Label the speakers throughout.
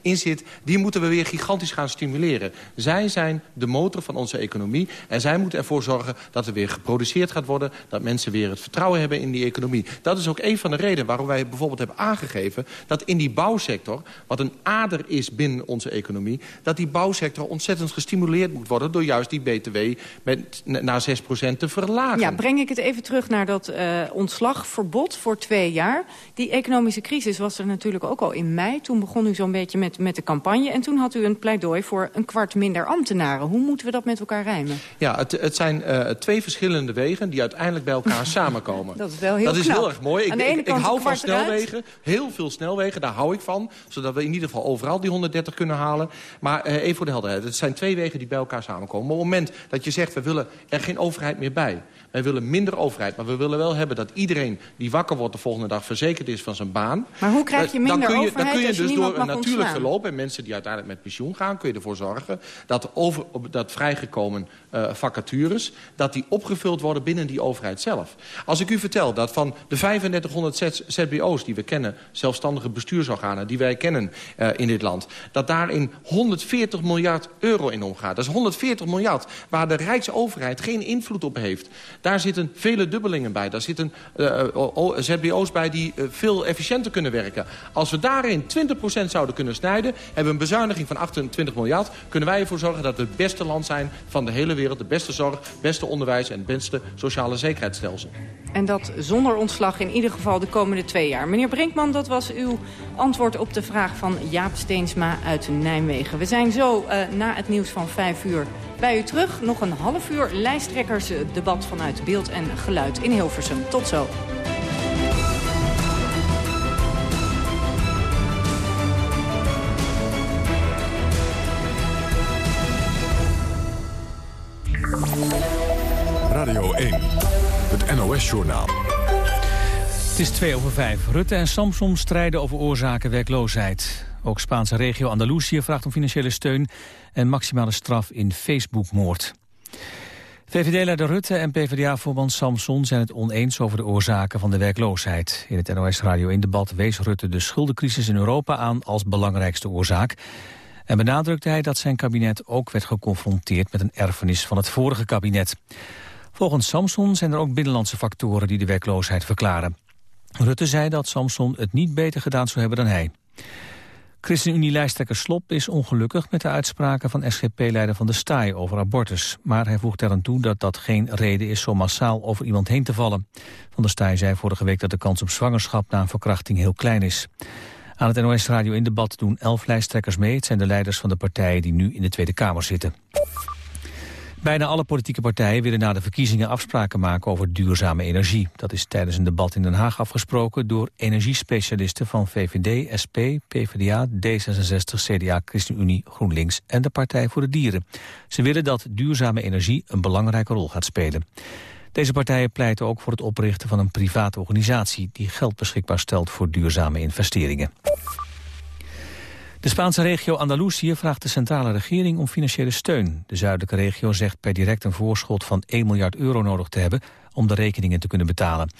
Speaker 1: in zit, die moeten we weer gigantisch gaan stimuleren. Zij zijn de motor van onze economie en zij moeten ervoor zorgen dat er weer geproduceerd gaat worden, dat mensen weer het vertrouwen hebben in die economie. Dat is ook een van de redenen waarom wij bijvoorbeeld hebben aangegeven dat in die bouwsector, wat een ader is binnen onze economie, dat die bouwsector ontzettend gestimuleerd moet worden door juist die BTW met, naar 6% te verlagen.
Speaker 2: Ja, breng ik het even terug naar dat uh, ontslagverbod voor twee jaar. Die economische crisis was er natuurlijk ook al in mei. Toen begon zo'n beetje met, met de campagne. En toen had u een pleidooi voor een kwart minder ambtenaren. Hoe moeten we dat met elkaar rijmen?
Speaker 1: Ja, het, het zijn uh, twee verschillende wegen die uiteindelijk bij elkaar samenkomen.
Speaker 2: Dat is wel heel
Speaker 1: Dat is heel erg mooi. Ik,
Speaker 2: Aan
Speaker 1: ik, hou van
Speaker 2: eruit.
Speaker 1: snelwegen. Heel veel snelwegen, daar hou ik van. Zodat we in ieder geval overal die 130 kunnen halen. Maar uh, even voor de helderheid. Het zijn twee wegen die bij elkaar samenkomen. Maar op het moment dat je zegt, we willen er geen overheid meer bij. Wij willen minder overheid, maar we willen wel hebben dat iedereen die wakker wordt de volgende dag verzekerd is van zijn baan.
Speaker 2: Maar hoe krijg je
Speaker 1: Eh, dan
Speaker 2: minder
Speaker 1: kun je,
Speaker 2: overheid
Speaker 1: Dan kun je
Speaker 2: je
Speaker 1: dus door een natuurlijk
Speaker 2: ontslaan?
Speaker 1: verloop en mensen die uiteindelijk met pensioen gaan, kun je ervoor zorgen dat, over, dat vrijgekomen eh, vacatures, dat die opgevuld worden binnen die overheid zelf. Als ik u vertel dat van de 3500 Z- ZBO's die we kennen, zelfstandige bestuursorganen die wij kennen eh, in dit land, dat daarin 140 miljard euro in omgaat. Dat is 140 miljard waar de Rijksoverheid geen invloed op heeft. Daar zitten vele dubbelingen bij. Daar zitten eh, ZBO's bij die veel efficiënter kunnen werken. Als we daarin 20% zouden kunnen snijden... hebben we een bezuiniging van 28 miljard... kunnen wij ervoor zorgen dat we het beste land zijn van de hele wereld. De beste zorg, beste onderwijs en het beste sociale zekerheidsstelsel.
Speaker 2: En dat zonder ontslag in ieder geval de komende twee jaar. Meneer Brinkman, dat was uw antwoord op de vraag van Jaap Steensma uit Nijmegen. We zijn zo eh, na het nieuws van vijf uur bij u terug. Nog een half uur lijsttrekkersdebat vanuit beeld en geluid in Hilversum. Tot zo.
Speaker 3: Het
Speaker 4: is twee over vijf. Rutte en Samson strijden over oorzaken werkloosheid. Ook Spaanse regio Andalusië vraagt om financiële steun... en maximale straf in Facebookmoord. VVD-leider Rutte en PvdA-voorman Samson zijn het oneens over de oorzaken van de werkloosheid. In het NOS Radio 1-debat wees Rutte de schuldencrisis in Europa aan als belangrijkste oorzaak. En benadrukte hij dat zijn kabinet ook werd geconfronteerd met een erfenis van het vorige kabinet. Volgens Samson zijn er ook binnenlandse factoren die de werkloosheid verklaren. Rutte zei dat Samson het niet beter gedaan zou hebben dan hij. ChristenUnie-lijsttrekker Slop is ongelukkig met de uitspraken van SGP-leider Van der Staaij over abortus. Maar hij voegt eraan toe dat dat geen reden is zo massaal over iemand heen te vallen. Van der Staaij zei vorige week dat de kans op zwangerschap na een verkrachting heel klein is. Aan het NOS Radio in debat doen elf lijsttrekkers mee. Het zijn de leiders van de partijen die nu in de Tweede Kamer zitten. Bijna alle politieke partijen willen na de verkiezingen afspraken maken over duurzame energie. Dat is tijdens een debat in Den Haag afgesproken door energiespecialisten van VVD, SP, PvdA, D66, CDA, ChristenUnie, GroenLinks en de Partij voor de Dieren. Ze willen dat duurzame energie een belangrijke rol gaat spelen. Deze partijen pleiten ook voor het oprichten van een private organisatie die geld beschikbaar stelt voor duurzame investeringen. De Spaanse regio Andalusië vraagt de centrale regering om financiële steun. De zuidelijke regio zegt per direct een voorschot van 1 miljard euro nodig te hebben om de rekeningen te kunnen betalen.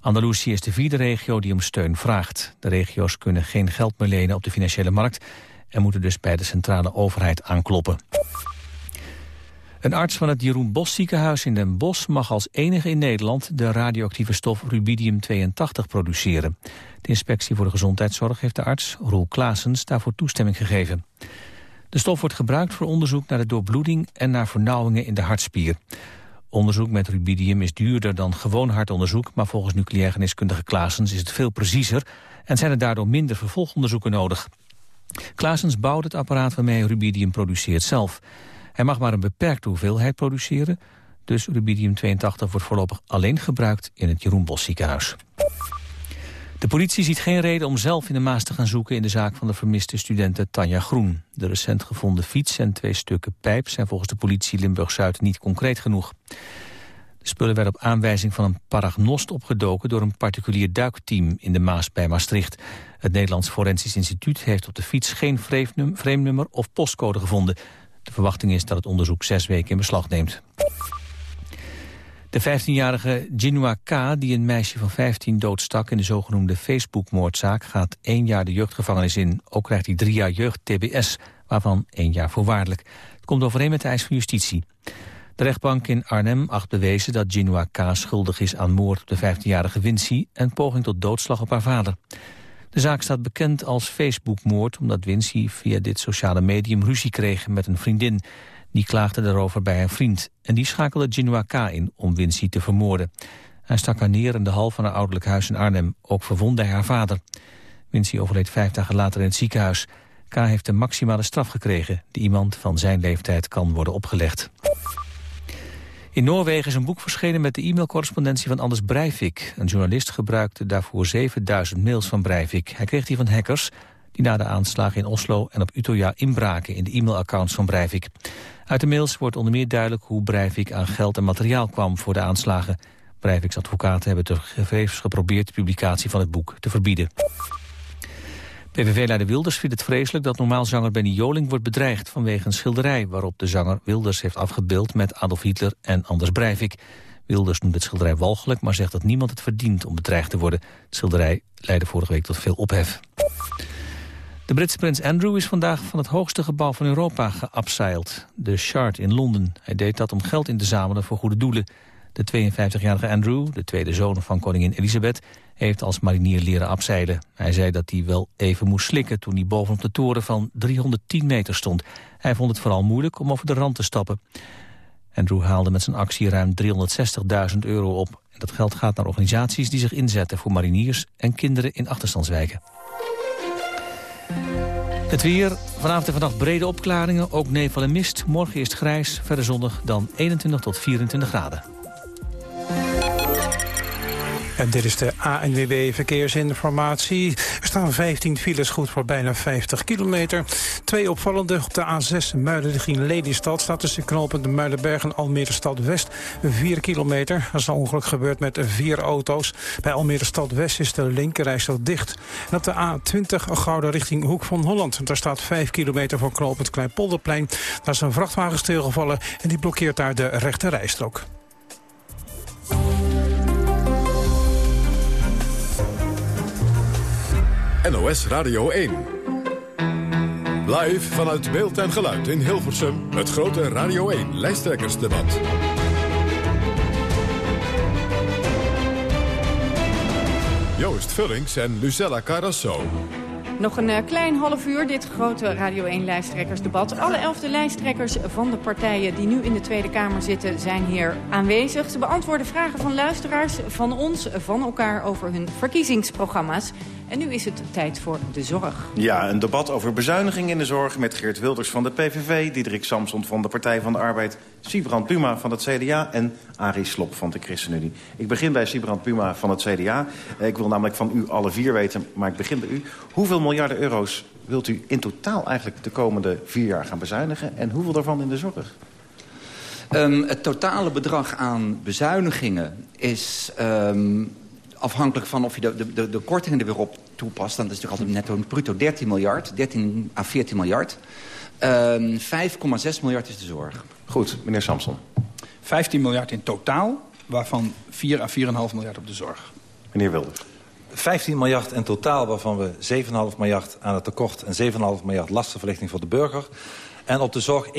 Speaker 4: Andalusië is de vierde regio die om steun vraagt. De regio's kunnen geen geld meer lenen op de financiële markt en moeten dus bij de centrale overheid aankloppen. Een arts van het Jeroen Bos ziekenhuis in Den Bosch mag als enige in Nederland de radioactieve stof rubidium-82 produceren. De inspectie voor de gezondheidszorg heeft de arts, Roel Klaasens, daarvoor toestemming gegeven. De stof wordt gebruikt voor onderzoek naar de doorbloeding en naar vernauwingen in de hartspier. Onderzoek met rubidium is duurder dan gewoon hartonderzoek, maar volgens nucleair geneeskundige Klaasens is het veel preciezer en zijn er daardoor minder vervolgonderzoeken nodig. Klaasens bouwt het apparaat waarmee rubidium produceert zelf. Hij mag maar een beperkte hoeveelheid produceren, dus rubidium-82 wordt voorlopig alleen gebruikt in het Jeroen Bos ziekenhuis. De politie ziet geen reden om zelf in de Maas te gaan zoeken in de zaak van de vermiste studente Tanja Groen. De recent gevonden fiets en twee stukken pijp zijn volgens de politie Limburg-Zuid niet concreet genoeg. De spullen werden op aanwijzing van een paragnost opgedoken door een particulier duikteam in de Maas bij Maastricht. Het Nederlands Forensisch Instituut heeft op de fiets geen vreemdnummer of postcode gevonden. De verwachting is dat het onderzoek zes weken in beslag neemt. De 15-jarige Jinua K, die een meisje van 15 doodstak in de zogenoemde Facebook-moordzaak, gaat één jaar de jeugdgevangenis in. Ook krijgt hij drie jaar jeugd-TBS, waarvan één jaar voorwaardelijk. Het komt overeen met de eis van justitie. De rechtbank in Arnhem acht bewezen dat Jinua K. schuldig is aan moord op de 15-jarige Wincy en poging tot doodslag op haar vader. De zaak staat bekend als Facebook-moord omdat Wincy via dit sociale medium ruzie kreeg met een vriendin. Die klaagde daarover bij haar vriend en die schakelde Jinua K. in om Wincy te vermoorden. Hij stak haar neer in de hal van haar ouderlijk huis in Arnhem. Ook verwondde hij haar vader. Wincy overleed vijf dagen later in het ziekenhuis. K. heeft de maximale straf gekregen die iemand van zijn leeftijd kan worden opgelegd. In Noorwegen is een boek verschenen met de e-mailcorrespondentie van Anders Breivik. Een journalist gebruikte daarvoor 7000 mails van Breivik. Hij kreeg die van hackers die na de aanslagen in Oslo en op Utøya inbraken in de e-mailaccounts van Breivik. Uit de mails wordt onder meer duidelijk hoe Breivik aan geld en materiaal kwam voor de aanslagen. Breiviks advocaten hebben tevergeefs geprobeerd de publicatie van het boek te verbieden. PVV-leider Wilders vindt het vreselijk dat normaalzanger Benny Joling wordt bedreigd vanwege een schilderij waarop de zanger Wilders heeft afgebeeld met Adolf Hitler en Anders Breivik. Wilders noemt het schilderij walgelijk, maar zegt dat niemand het verdient om bedreigd te worden. Het schilderij leidde vorige week tot veel ophef. De Britse prins Andrew is vandaag van het hoogste gebouw van Europa geabseild. De Shard in Londen. Hij deed dat om geld in te zamelen voor goede doelen. De 52-jarige Andrew, de tweede zoon van koningin Elisabeth heeft als marinier leren abzeilen. Hij zei dat hij wel even moest slikken toen hij bovenop de toren van 310 meter stond. Hij vond het vooral moeilijk om over de rand te stappen. Andrew haalde met zijn actie ruim 360.000 euro op. En dat geld gaat naar organisaties die zich inzetten voor mariniers en kinderen in achterstandswijken. Het weer, vanavond en vannacht brede opklaringen, ook nevel en mist. Morgen is het grijs, verder zonnig dan 21 tot 24 graden.
Speaker 5: En dit is de ANWB Verkeersinformatie. Er staan 15 files goed voor bijna 50 kilometer. Twee opvallende op de A6 Muiden richting Lelystad... staat tussen knooppunt de Muidenberg en Almere Stad West 4 kilometer. Er is een ongeluk gebeurd met vier auto's. Bij Almere Stad West is de linkerrijstrook dicht. En op de A20 Gouden richting Hoek van Holland. Daar staat 5 kilometer voor knooppunt Kleinpolderplein. Daar is een vrachtwagen stilgevallen en die blokkeert daar de rechte rijstrook.
Speaker 3: NOS Radio 1. Live vanuit beeld en geluid in Hilversum. Het grote Radio 1 lijsttrekkersdebat. Joost Vullings en Lucella Carrasso.
Speaker 2: Nog een uh, klein half uur, dit grote Radio 1-lijsttrekkersdebat. Alle elfde lijsttrekkers van de partijen die nu in de Tweede Kamer zitten... zijn hier aanwezig. Ze beantwoorden vragen van luisteraars, van ons, van elkaar... over hun verkiezingsprogramma's. En nu is het tijd voor de zorg.
Speaker 6: Ja, een debat over bezuiniging in de zorg... met Geert Wilders van de PVV, Diederik Samson van de Partij van de Arbeid... Sibrand Puma van het CDA en Arie Slop van de ChristenUnie. Ik begin bij Sibrand Puma van het CDA. Eh, ik wil namelijk van u alle vier weten, maar ik begin bij u. Hoeveel miljarden euro's wilt u in totaal eigenlijk de komende vier jaar gaan bezuinigen... en hoeveel daarvan in de zorg?
Speaker 7: Um, het totale bedrag aan bezuinigingen is um, afhankelijk van of je de, de, de kortingen er weer op toepast... dan is het natuurlijk altijd netto bruto 13 miljard, 13 à 14 miljard. Uh, 5,6 miljard is de zorg.
Speaker 6: Goed, meneer Samson.
Speaker 8: 15 miljard in totaal, waarvan 4 à 4,5 miljard op de zorg.
Speaker 6: Meneer Wilders.
Speaker 9: 15 miljard in totaal, waarvan we 7,5 miljard aan het tekort... en 7,5 miljard lastenverlichting voor de burger. En op de zorg 1,3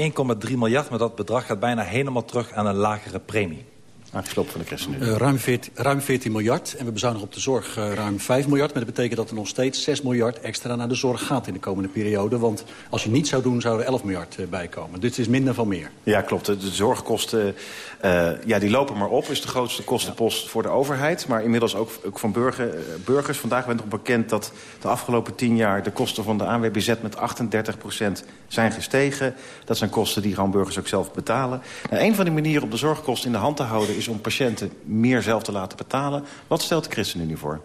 Speaker 9: miljard, maar dat bedrag gaat bijna helemaal terug aan een lagere premie.
Speaker 6: Aangesloten van de ChristenUnie.
Speaker 10: Uh, ruim, 14, ruim 14 miljard. En we bezuinigen op de zorg uh, ruim 5 miljard. Maar dat betekent dat er nog steeds 6 miljard extra naar de zorg gaat in de komende periode. Want als je niet zou doen, zou er 11 miljard uh, bij komen. Dit is minder van meer.
Speaker 6: Ja, klopt. De, de zorgkosten ja, die lopen maar op. is de grootste kostenpost ja. voor de overheid. Maar inmiddels ook, ook van burger, burgers. Vandaag werd nog bekend dat de afgelopen 10 jaar... de kosten van de ANWBZ met 38% zijn gestegen. Dat zijn kosten die gewoon burgers ook zelf betalen. Nou, een van de manieren om de zorgkosten in de hand te houden is om patiënten meer zelf te laten betalen. Wat stelt de ChristenUnie voor?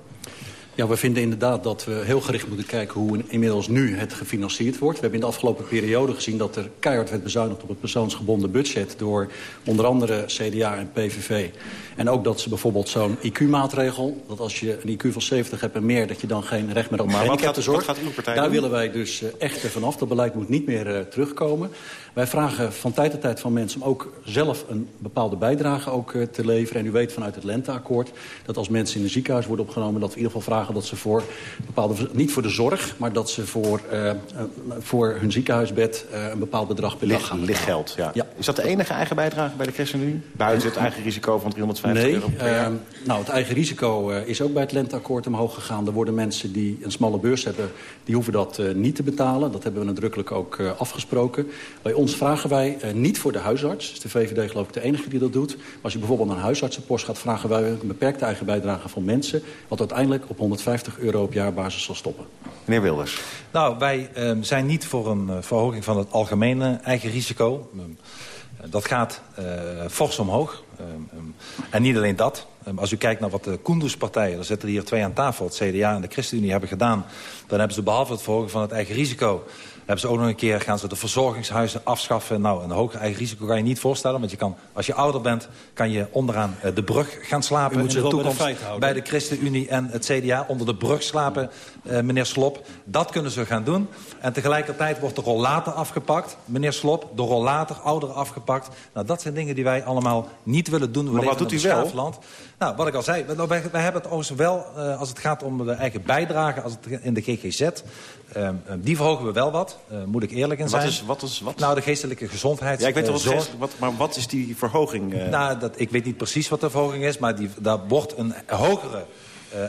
Speaker 10: Ja, we vinden inderdaad dat we heel gericht moeten kijken... hoe inmiddels nu het gefinancierd wordt. We hebben in de afgelopen periode gezien dat er keihard werd bezuinigd... op het persoonsgebonden budget door onder andere CDA en PVV. En ook dat ze bijvoorbeeld zo'n IQ-maatregel... dat als je een IQ van 70 hebt en meer... dat je dan geen recht meer op
Speaker 6: maar wat gaat, wat gaat uw partij
Speaker 10: Daar
Speaker 6: doen?
Speaker 10: willen wij dus uh, echt vanaf. Dat beleid moet niet meer uh, terugkomen. Wij vragen van tijd tot tijd van mensen om ook zelf een bepaalde bijdrage ook, uh, te leveren. En u weet vanuit het Lenteakkoord dat als mensen in een ziekenhuis worden opgenomen... dat we in ieder geval vragen dat ze voor bepaalde... niet voor de zorg, maar dat ze voor, voor hun ziekenhuisbed een bepaald bedrag per dag gaan
Speaker 6: Lichtgeld, ja. ja. Is dat de enige eigen bijdrage bij de ChristenUnie? Buiten het eigen risico van 350
Speaker 10: nee,
Speaker 6: euro per jaar?
Speaker 10: Uh, nou, het eigen risico uh, is ook bij het Lenteakkoord omhoog gegaan. Er worden mensen die een smalle beurs hebben, die hoeven dat uh, niet te betalen. Dat hebben we nadrukkelijk ook uh, afgesproken. Bij ons vragen wij niet voor de huisarts. De VVD geloof ik de enige die dat doet. Maar als je bijvoorbeeld naar een huisartsenpost gaat... vragen wij een beperkte eigen bijdrage van mensen... wat uiteindelijk op 150 euro op jaarbasis zal stoppen.
Speaker 6: Meneer Wilders.
Speaker 9: Nou, wij zijn niet voor een verhoging van het algemene eigen risico... Dat gaat uh, fors omhoog. Uh, um, en niet alleen dat. Um, als u kijkt naar wat de Koenderspartijen... er zitten hier twee aan tafel, het CDA en de ChristenUnie, hebben gedaan... dan hebben ze behalve het verhogen van het eigen risico... hebben ze ook nog een keer, gaan ze de verzorgingshuizen afschaffen. Nou, een hoger eigen risico kan je niet voorstellen. Want je kan, als je ouder bent, kan je onderaan uh, de brug gaan slapen. In de toekomst
Speaker 10: bij, de,
Speaker 9: bij de ChristenUnie en het CDA. Onder de brug slapen, uh, meneer Slop. Dat kunnen ze gaan doen. En tegelijkertijd wordt de rollator afgepakt. Meneer Slop, de rollator, ouderen afgepakt. Nou, dat zijn dingen die wij allemaal niet willen doen. We
Speaker 6: maar wat doet u wel?
Speaker 9: Land. Nou, wat ik al zei, wij, wij hebben het overigens wel, uh, als het gaat om de eigen bijdrage... Als het in de GGZ, uh, die verhogen we wel wat, uh, moet ik eerlijk in
Speaker 6: wat
Speaker 9: zijn.
Speaker 6: Is, wat is wat?
Speaker 9: Nou, de geestelijke gezondheid.
Speaker 6: Ja, ik weet wel wat, geest, wat maar wat is die verhoging? Uh...
Speaker 9: Nou, dat, ik weet niet precies wat de verhoging is, maar die, daar wordt een hogere uh,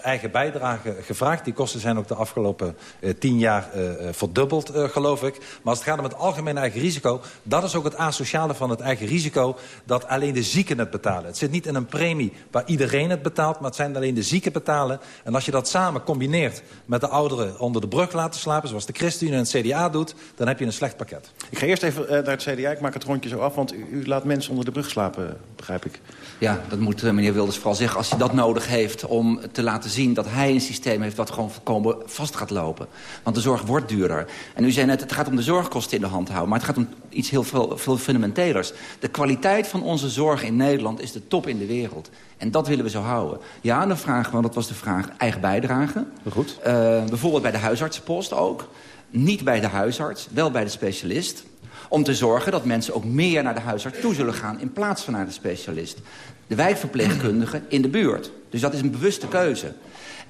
Speaker 9: eigen bijdrage gevraagd. Die kosten zijn ook de afgelopen uh, tien jaar uh, verdubbeld, geloof ik. Maar als het gaat om het algemene eigen risico... dat is ook het asociale van het eigen risico... dat alleen de zieken het betalen. Het zit niet in een premie waar iedereen het betaalt... maar het zijn alleen de zieken betalen. En als je dat samen combineert met de ouderen onder de brug laten slapen... zoals de ChristenUnie en het CDA doet... dan heb je een slecht pakket.
Speaker 6: Ik ga eerst even naar het CDA. Ik maak het rondje zo af, want u, u laat mensen onder de brug slapen, begrijp ik.
Speaker 7: Ja, dat moet meneer Wilders vooral zeggen als hij dat nodig heeft... om te laten zien dat hij een systeem heeft wat gewoon volkomen vast gaat lopen. Want de zorg wordt duurder. En u zei net, het gaat om de zorgkosten in de hand houden. Maar het gaat om iets heel veel, veel fundamentelers. De kwaliteit van onze zorg in Nederland is de top in de wereld. En dat willen we zo houden. Ja, dan vragen we, dat was de vraag, eigen bijdrage.
Speaker 6: Goed.
Speaker 7: Uh, bijvoorbeeld bij de huisartsenpost ook. Niet bij de huisarts, wel bij de specialist om te zorgen dat mensen ook meer naar de huisarts toe zullen gaan... in plaats van naar de specialist. De wijkverpleegkundige in de buurt. Dus dat is een bewuste keuze.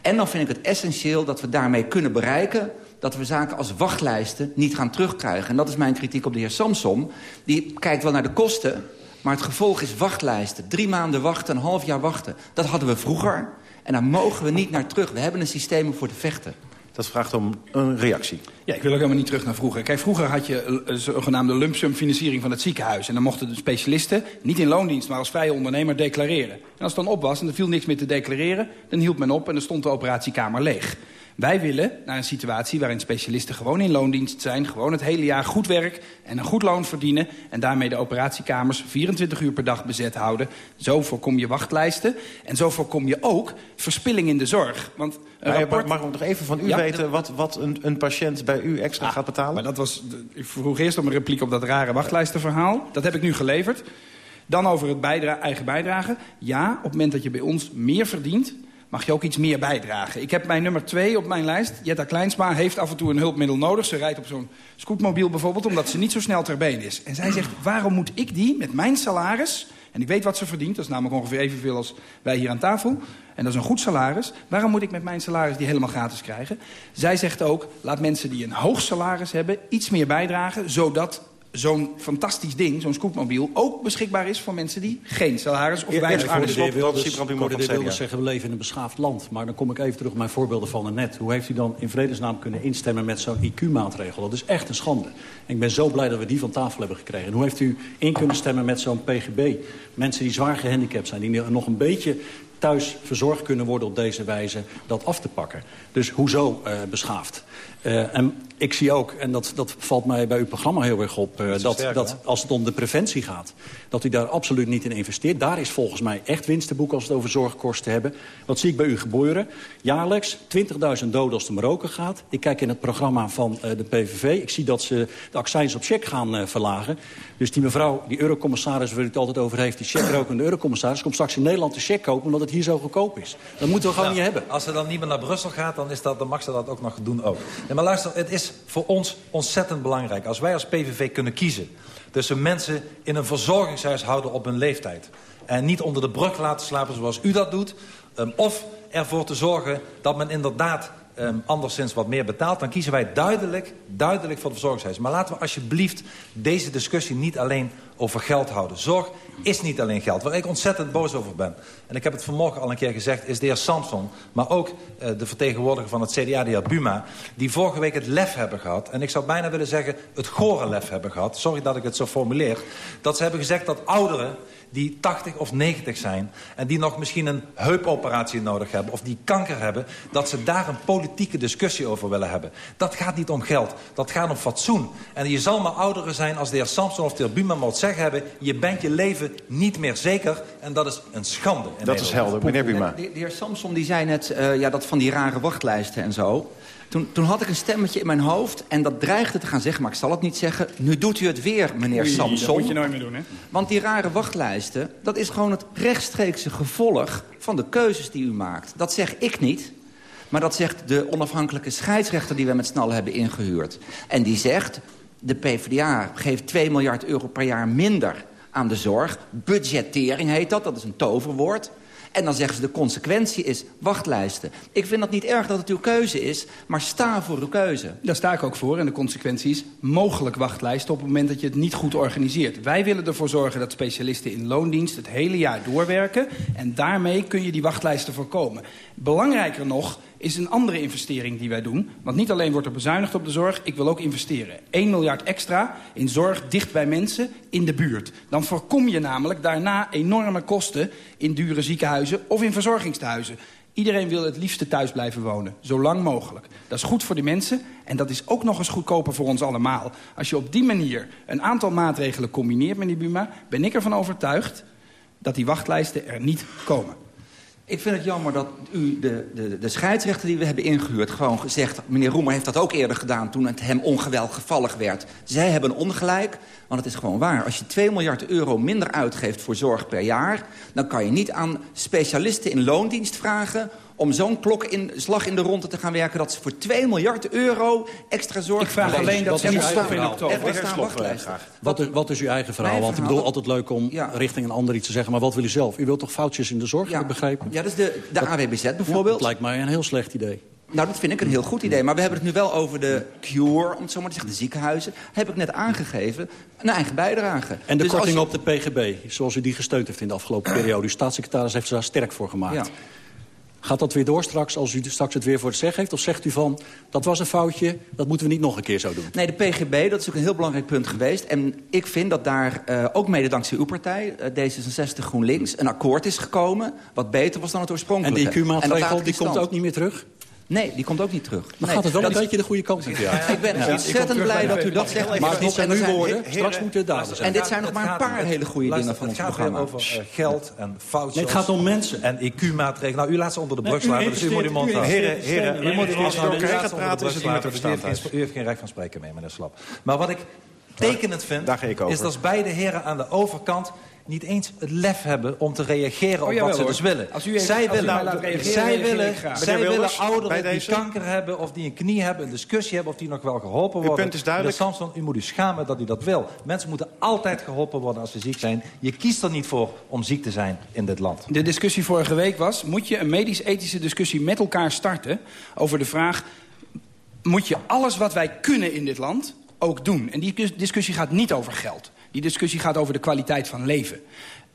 Speaker 7: En dan vind ik het essentieel dat we daarmee kunnen bereiken... dat we zaken als wachtlijsten niet gaan terugkrijgen. En dat is mijn kritiek op de heer Samsom. Die kijkt wel naar de kosten, maar het gevolg is wachtlijsten. Drie maanden wachten, een half jaar wachten. Dat hadden we vroeger. En daar mogen we niet naar terug. We hebben een systeem voor te vechten.
Speaker 6: Dat vraagt om een reactie.
Speaker 8: Ja, ik wil ook helemaal niet terug naar vroeger. Kijk, vroeger had je een zogenaamde lump sum financiering van het ziekenhuis. En dan mochten de specialisten, niet in loondienst, maar als vrije ondernemer, declareren. En als het dan op was en er viel niks meer te declareren... dan hield men op en dan stond de operatiekamer leeg. Wij willen naar een situatie waarin specialisten gewoon in loondienst zijn... gewoon het hele jaar goed werk en een goed loon verdienen... en daarmee de operatiekamers 24 uur per dag bezet houden. Zo voorkom je wachtlijsten en zo voorkom je ook verspilling in de zorg. Want
Speaker 6: rapport... Mag ik nog even van u ja, weten wat, wat een, een, patiënt bij u extra ah, gaat betalen?
Speaker 8: Maar dat was, ik vroeg eerst om een repliek op dat rare wachtlijstenverhaal. Dat heb ik nu geleverd. Dan over het bijdra eigen bijdrage. Ja, op het moment dat je bij ons meer verdient mag je ook iets meer bijdragen. Ik heb mijn nummer twee op mijn lijst. Jetta Kleinsma heeft af en toe een hulpmiddel nodig. Ze rijdt op zo'n scootmobiel bijvoorbeeld, omdat ze niet zo snel ter been is. En zij zegt, waarom moet ik die met mijn salaris... en ik weet wat ze verdient, dat is namelijk ongeveer evenveel als wij hier aan tafel... en dat is een goed salaris, waarom moet ik met mijn salaris die helemaal gratis krijgen? Zij zegt ook, laat mensen die een hoog salaris hebben iets meer bijdragen... zodat zo'n fantastisch ding, zo'n scootmobiel... ook beschikbaar is voor mensen die geen salaris of weinig.
Speaker 10: Ik wilde zeggen, we leven in een beschaafd land. Maar dan kom ik even terug op mijn voorbeelden van net. Hoe heeft u dan in vredesnaam kunnen instemmen met zo'n IQ-maatregel? Dat is echt een schande. Ik ben zo blij dat we die van tafel hebben gekregen. En hoe heeft u in kunnen stemmen met zo'n PGB? Mensen die zwaar gehandicapt zijn, die nog een beetje thuis verzorgd kunnen worden op deze wijze, dat af te pakken. Dus hoezo uh, beschaafd? Uh, en ik zie ook, en dat, dat valt mij bij uw programma heel erg op... Uh, dat,
Speaker 9: sterk,
Speaker 10: dat als het om de preventie gaat, dat u daar absoluut niet in investeert. Daar is volgens mij echt winst te boeken als we het over zorgkosten hebben. Wat zie ik bij u gebeuren? Jaarlijks 20.000 doden als het om roken gaat. Ik kijk in het programma van uh, de PVV. Ik zie dat ze de accijns op check gaan verlagen. Dus die mevrouw, die eurocommissaris waar u het altijd over heeft... die checkrokende eurocommissaris, komt straks in Nederland de check kopen... omdat het hier zo goedkoop is. Dat moeten we gewoon
Speaker 9: Nou,
Speaker 10: niet hebben.
Speaker 9: Als ze dan niet meer naar Brussel gaat, dan, is dat, dan mag ze dat ook nog doen ook. Maar luister, het is voor ons ontzettend belangrijk. Als wij als PVV kunnen kiezen tussen mensen in een verzorgingshuis houden op hun leeftijd... en niet onder de brug laten slapen zoals u dat doet... Um, of ervoor te zorgen dat men inderdaad um, anderszins wat meer betaalt... dan kiezen wij duidelijk, duidelijk voor de verzorgingshuis. Maar laten we alsjeblieft deze discussie niet alleen over geld houden. Zorg is niet alleen geld. Waar ik ontzettend boos over ben... en ik heb het vanmorgen al een keer gezegd... is de heer Samson, maar ook uh, de vertegenwoordiger van het CDA, de heer Buma... die vorige week het lef hebben gehad... en ik zou bijna willen zeggen het gore lef hebben gehad... sorry dat ik het zo formuleer... dat ze hebben gezegd dat ouderen die 80 of 90 zijn... en die nog misschien een heupoperatie nodig hebben... of die kanker hebben, dat ze daar een politieke discussie over willen hebben. Dat gaat niet om geld, dat gaat om fatsoen. En je zal maar ouderen zijn als de heer Samson of de heer Buma moet zeggen hebben... je bent je leven niet meer zeker en dat is een schande.
Speaker 6: Dat is helder, meneer Buma.
Speaker 7: De, de heer Samson die zei net uh, ja, dat van die rare wachtlijsten en zo... Toen, toen, had ik een stemmetje in mijn hoofd en dat dreigde te gaan zeggen... maar ik zal het niet zeggen, nu doet u het weer, meneer
Speaker 8: Oei,
Speaker 7: Samson.
Speaker 8: Dat moet je nooit meer doen, hè?
Speaker 7: Want die rare wachtlijsten, dat is gewoon het rechtstreekse gevolg... van de keuzes die u maakt. Dat zeg ik niet, maar dat zegt de onafhankelijke scheidsrechter... die we met snel hebben ingehuurd. En die zegt, de PvdA geeft 2 miljard euro per jaar minder aan de zorg. Budgettering heet dat, dat is een toverwoord... En dan zeggen ze de consequentie is wachtlijsten. Ik vind dat niet erg dat het uw keuze is, maar sta voor uw keuze.
Speaker 8: Daar sta ik ook voor. En de consequentie is mogelijk wachtlijsten op het moment dat je het niet goed organiseert. Wij willen ervoor zorgen dat specialisten in loondienst het hele jaar doorwerken. En daarmee kun je die wachtlijsten voorkomen. Belangrijker nog is een andere investering die wij doen. Want niet alleen wordt er bezuinigd op de zorg, ik wil ook investeren. 1 miljard extra in zorg dicht bij mensen in de buurt. Dan voorkom je namelijk daarna enorme kosten in dure ziekenhuizen of in verzorgingstehuizen. Iedereen wil het liefste thuis blijven wonen, zo lang mogelijk. Dat is goed voor die mensen en dat is ook nog eens goedkoper voor ons allemaal. Als je op die manier een aantal maatregelen combineert, meneer Buma... ben ik ervan overtuigd dat die wachtlijsten er niet komen.
Speaker 7: Ik vind het jammer dat u de, de, de scheidsrechter die we hebben ingehuurd... gewoon gezegd, meneer Roemer heeft dat ook eerder gedaan... toen het hem ongewelgevallig werd. Zij hebben ongelijk, want het is gewoon waar. Als je 2 miljard euro minder uitgeeft voor zorg per jaar... dan kan je niet aan specialisten in loondienst vragen om zo'n klok in, slag in de ronde te gaan werken... dat ze voor 2 miljard euro extra zorg...
Speaker 8: Ik vraag alleen dat ze niet stoppen in oktober.
Speaker 7: Er staan wachtlijsten.
Speaker 10: Wat is, wat is uw eigen verhaal? Want ik bedoel altijd leuk om ja. richting een ander iets te zeggen. Maar wat wil u zelf? U wilt toch foutjes in de zorg,
Speaker 7: ja.
Speaker 10: heb ik begrepen?
Speaker 7: Ja, dat is de, de AWBZ bijvoorbeeld.
Speaker 10: Ja, dat lijkt mij een heel slecht idee.
Speaker 7: Nou, dat vind ik een heel goed idee. Maar we hebben het nu wel over de cure, om het zo maar te zeggen, de ziekenhuizen. Heb ik net aangegeven, een eigen bijdrage.
Speaker 10: En de
Speaker 7: dus
Speaker 10: korting
Speaker 7: je...
Speaker 10: op de PGB, zoals u die gesteund heeft in de afgelopen periode. Uw staatssecretaris heeft ze daar sterk voor gemaakt. Ja. Gaat dat weer door straks als u straks het weer voor het zeggen heeft? Of zegt u van, dat was een foutje, dat moeten we niet nog een keer zo doen?
Speaker 7: Nee, de PGB, dat is ook een heel belangrijk punt geweest. En ik vind dat daar, uh, ook mede dankzij uw partij, uh, D66 GroenLinks... een akkoord is gekomen wat beter was dan het oorspronkelijke.
Speaker 10: En die IQ-maatregel, die komt ook niet meer terug?
Speaker 7: Nee, die komt ook niet terug.
Speaker 10: Maar
Speaker 7: nee,
Speaker 10: gaat het wel
Speaker 7: dat
Speaker 10: een beetje de goede kant op?
Speaker 7: Ja. Ik ben ontzettend blij dat u dat zegt.
Speaker 10: Maar het niet zijn uw woorden, straks moeten het daden zijn.
Speaker 7: En dit zijn nog maar een paar hele goede dingen van ons programma.
Speaker 9: Het gaat over uh, geld en foutjes.
Speaker 10: Nee, het gaat om mensen.
Speaker 9: En IQ-maatregelen. Nou, u laat ze onder de brug slaan, dus u moet uw mond houden.
Speaker 6: Heren, heren, u moet u elkaar gaat praten, is het
Speaker 9: U heeft geen recht van spreken mee, meneer Slap. Maar wat ik tekenend vind, is dat beide heren aan de overkant niet eens het lef hebben om te reageren
Speaker 8: oh,
Speaker 9: op
Speaker 8: jawel,
Speaker 9: wat ze
Speaker 8: hoor.
Speaker 9: dus willen.
Speaker 8: Als u heeft,
Speaker 9: zij
Speaker 8: als u
Speaker 9: willen,
Speaker 8: laat reageren,
Speaker 9: zij willen, zij willen ouderen
Speaker 6: bij
Speaker 9: die
Speaker 6: deze?
Speaker 9: kanker hebben of die een knie hebben, een discussie hebben of die nog wel geholpen
Speaker 6: Uw
Speaker 9: worden.
Speaker 6: punt is duidelijk.
Speaker 9: Samson, u moet u schamen dat u dat wil. Mensen moeten altijd geholpen worden als ze ziek zijn. Je kiest er niet voor om ziek te zijn in dit land.
Speaker 8: De discussie vorige week was... moet je een medisch-ethische discussie met elkaar starten... over de vraag... moet je alles wat wij kunnen in dit land ook doen? En die discussie gaat niet over geld. Die discussie gaat over de kwaliteit van leven.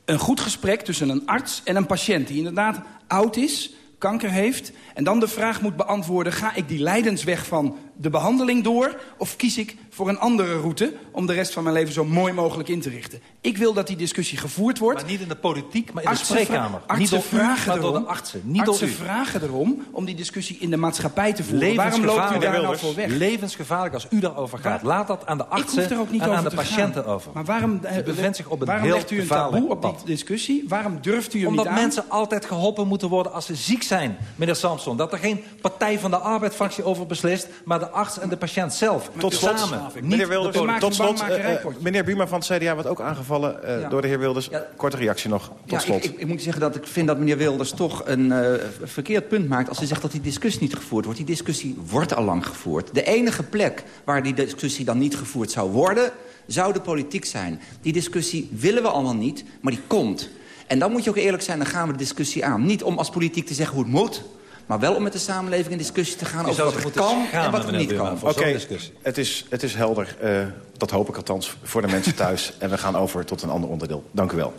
Speaker 8: Een goed gesprek tussen een arts en een patiënt... die inderdaad oud is, kanker heeft... en dan de vraag moet beantwoorden... ga ik die lijdensweg van de behandeling door... of kies ik voor een andere route om de rest van mijn leven zo mooi mogelijk in te richten? Ik wil dat die discussie gevoerd wordt.
Speaker 9: Maar niet in de politiek, maar in
Speaker 8: Artsen
Speaker 9: de spreekkamer.
Speaker 8: vra-
Speaker 9: Niet door
Speaker 8: artsen vragen
Speaker 9: door de artsen. Niet
Speaker 8: artsen
Speaker 9: door
Speaker 8: vragen erom om die discussie in de maatschappij te voeren. Waarom loopt u daar nou voor weg?
Speaker 9: Levensgevaarlijk als u daarover gaat. Laat dat aan de artsen
Speaker 8: er ook niet
Speaker 9: en
Speaker 8: over
Speaker 9: aan de
Speaker 8: te
Speaker 9: patiënten
Speaker 8: gaan.
Speaker 9: over.
Speaker 8: Maar waarom,
Speaker 9: U bevindt zich op een
Speaker 8: waarom
Speaker 9: heel
Speaker 8: legt u een taboe op die discussie? Waarom durft u hem
Speaker 9: Omdat
Speaker 8: niet aan?
Speaker 9: mensen altijd geholpen moeten worden als ze ziek zijn, meneer Samson. Dat er geen Partij van de Arbeid-fractie over beslist... maar de arts en de patiënt zelf.
Speaker 6: Tot slot,
Speaker 9: Samen.
Speaker 6: meneer
Speaker 9: de
Speaker 6: Wilders, tot slot eh, meneer Buma van het CDA wordt ook aangevallen eh,
Speaker 7: Ja.
Speaker 6: door de heer Wilders. Korte reactie nog, tot
Speaker 7: Ja,
Speaker 6: slot.
Speaker 7: ik, ik, ik moet zeggen dat ik vind dat meneer Wilders toch een eh, verkeerd punt maakt... als hij zegt dat die discussie niet gevoerd wordt. Die discussie wordt al lang gevoerd. De enige plek waar die discussie dan niet gevoerd zou worden... zou de politiek zijn. Die discussie willen we allemaal niet, maar die komt. En dan moet je ook eerlijk zijn, dan gaan we de discussie aan. Niet om als politiek te zeggen hoe het moet... maar wel om met de samenleving in discussie te gaan... Over wat er kan en wat er niet kan.
Speaker 6: Oké,
Speaker 9: zo'n discussie.
Speaker 6: het is, het is helder. eh, dat hoop ik althans voor de mensen thuis. en we gaan over tot een ander onderdeel. Dank u wel.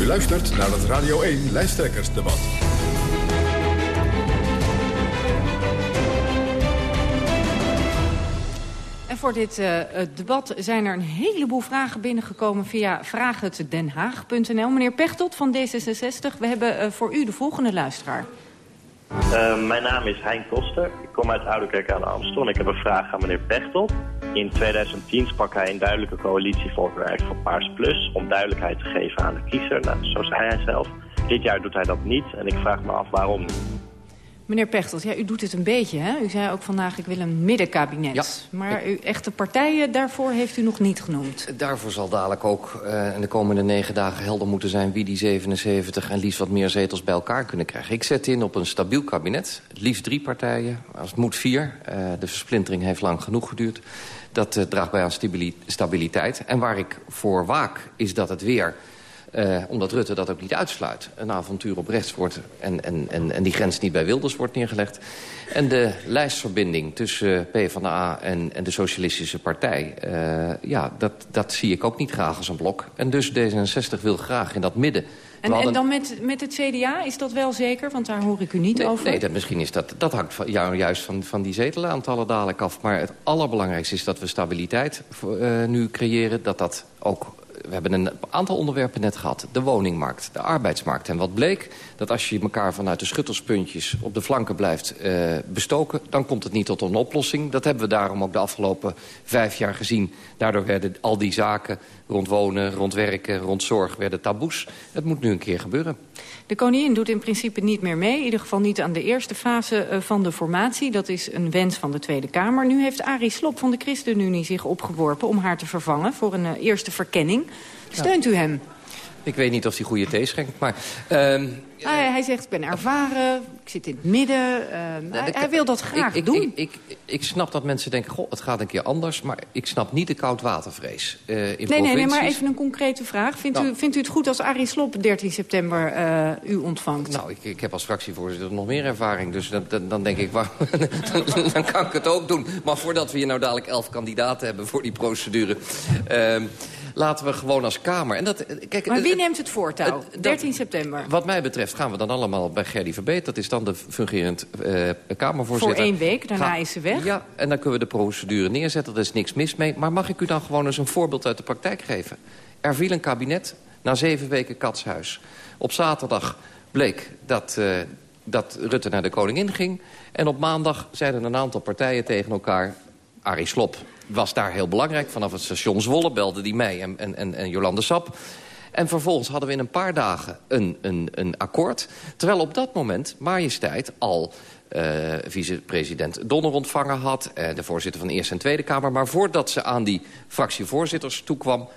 Speaker 3: U luistert naar het Radio 1 lijsttrekkersdebat.
Speaker 2: En voor dit eh, eh, debat zijn er een heleboel vragen binnengekomen via vraaghetdenhaag.nl. Meneer Pechtold van D66, we hebben eh, voor u de volgende luisteraar.
Speaker 11: Uh, mijn naam is Hein Koster. Ik kom uit Oudekerk aan de Amstel en ik heb een vraag aan meneer Pechtold. In 2010 sprak hij een duidelijke coalitievolkwerk voor Paars Plus... om duidelijkheid te geven aan de kiezer, nou, zo zei hij zelf. Dit jaar doet hij dat niet en ik vraag me af waarom niet.
Speaker 2: Meneer Pechtold, ja, u doet het een beetje, hè? U zei ook vandaag, ik wil een middenkabinet.
Speaker 12: Ja.
Speaker 2: Maar uw echte partijen daarvoor heeft u nog niet genoemd.
Speaker 12: Daarvoor zal dadelijk ook eh, in de komende negen dagen helder moeten zijn... wie die 77 en liefst wat meer zetels bij elkaar kunnen krijgen. Ik zet in op een stabiel kabinet. Het liefst drie partijen, als het moet vier. Eh, de versplintering heeft lang genoeg geduurd. Dat eh, draagt bij aan stabili- stabiliteit. En waar ik voor waak, is dat het weer... eh, omdat Rutte dat ook niet uitsluit. Een avontuur op rechts wordt en, en, en, en die grens niet bij Wilders wordt neergelegd. En de lijstverbinding tussen PvdA en, en de Socialistische Partij... eh, ja, dat, dat zie ik ook niet graag als een blok. En dus D66 wil graag in dat midden...
Speaker 2: En,
Speaker 12: hadden-
Speaker 2: en dan met, met het CDA, is dat wel zeker? Want daar hoor ik u niet
Speaker 12: Nee,
Speaker 2: over.
Speaker 12: nee dat, misschien is dat, dat hangt van, ja, juist van, van die zetelaantallen dadelijk af. Maar het allerbelangrijkste is dat we stabiliteit eh, nu creëren. Dat dat ook... We hebben een aantal onderwerpen net gehad. De woningmarkt, de arbeidsmarkt. En wat bleek? Dat als je elkaar vanuit de schutterspuntjes op de flanken blijft eh, bestoken... dan komt het niet tot een oplossing. Dat hebben we daarom ook de afgelopen vijf jaar gezien. Daardoor werden al die zaken rond wonen, rond werken, rond zorg... werden taboes. Het moet nu een keer gebeuren.
Speaker 2: De koningin doet in principe niet meer mee. In ieder geval niet aan de eerste fase eh, van de formatie. Dat is een wens van de Tweede Kamer. Nu heeft Arie Slob van de ChristenUnie zich opgeworpen... om haar te vervangen voor een eh, eerste verkenning. Steunt u hem?
Speaker 12: Ik weet niet of hij goede thee schenkt, maar... ehm,
Speaker 2: Ah, hij, zegt, ik ben ervaren, ik zit in het midden. eh, hij, hij wil dat graag
Speaker 12: ik,
Speaker 2: doen.
Speaker 12: Ik, ik, ik snap dat mensen denken, goh, het gaat een keer anders... maar ik snap niet de koudwatervrees uh, in
Speaker 2: nee, nee, nee, maar even een concrete vraag. Vindt,
Speaker 12: Nou.
Speaker 2: u, vindt u het goed als Arie Slob 13 september eh, u ontvangt?
Speaker 12: Nou, ik, ik heb als fractievoorzitter nog meer ervaring. Dus dan, dan, dan denk ik, waar, dan, dan kan ik het ook doen. Maar voordat we hier nou dadelijk elf kandidaten hebben voor die procedure... ehm, laten we gewoon als Kamer... En dat, kijk,
Speaker 2: maar wie neemt het voortouw?
Speaker 12: het- dat-
Speaker 2: 13 september.
Speaker 12: Wat mij betreft gaan we dan allemaal bij Gerdy Verbeet. Dat is dan de fungerend eh, Kamervoorzitter.
Speaker 2: Voor één week, daarna
Speaker 12: Ga-
Speaker 2: is ze weg.
Speaker 12: Ja, en dan kunnen we de procedure neerzetten. Er is niks mis mee. Maar mag ik u dan gewoon eens een voorbeeld uit de praktijk geven? Er viel een kabinet na zeven weken katshuis. Op zaterdag bleek dat, eh, dat Rutte naar de koningin ging. En op maandag zeiden een aantal partijen tegen elkaar... Arie Slob was daar heel belangrijk. Vanaf het station Zwolle belde die mij en, en, en, Jolande Sap. En vervolgens hadden we in een paar dagen een, een, een akkoord. Terwijl op dat moment majesteit al eh, vicepresident Donner ontvangen had... eh, de voorzitter van de Eerste en Tweede Kamer. Maar voordat ze aan die fractievoorzitters toekwam...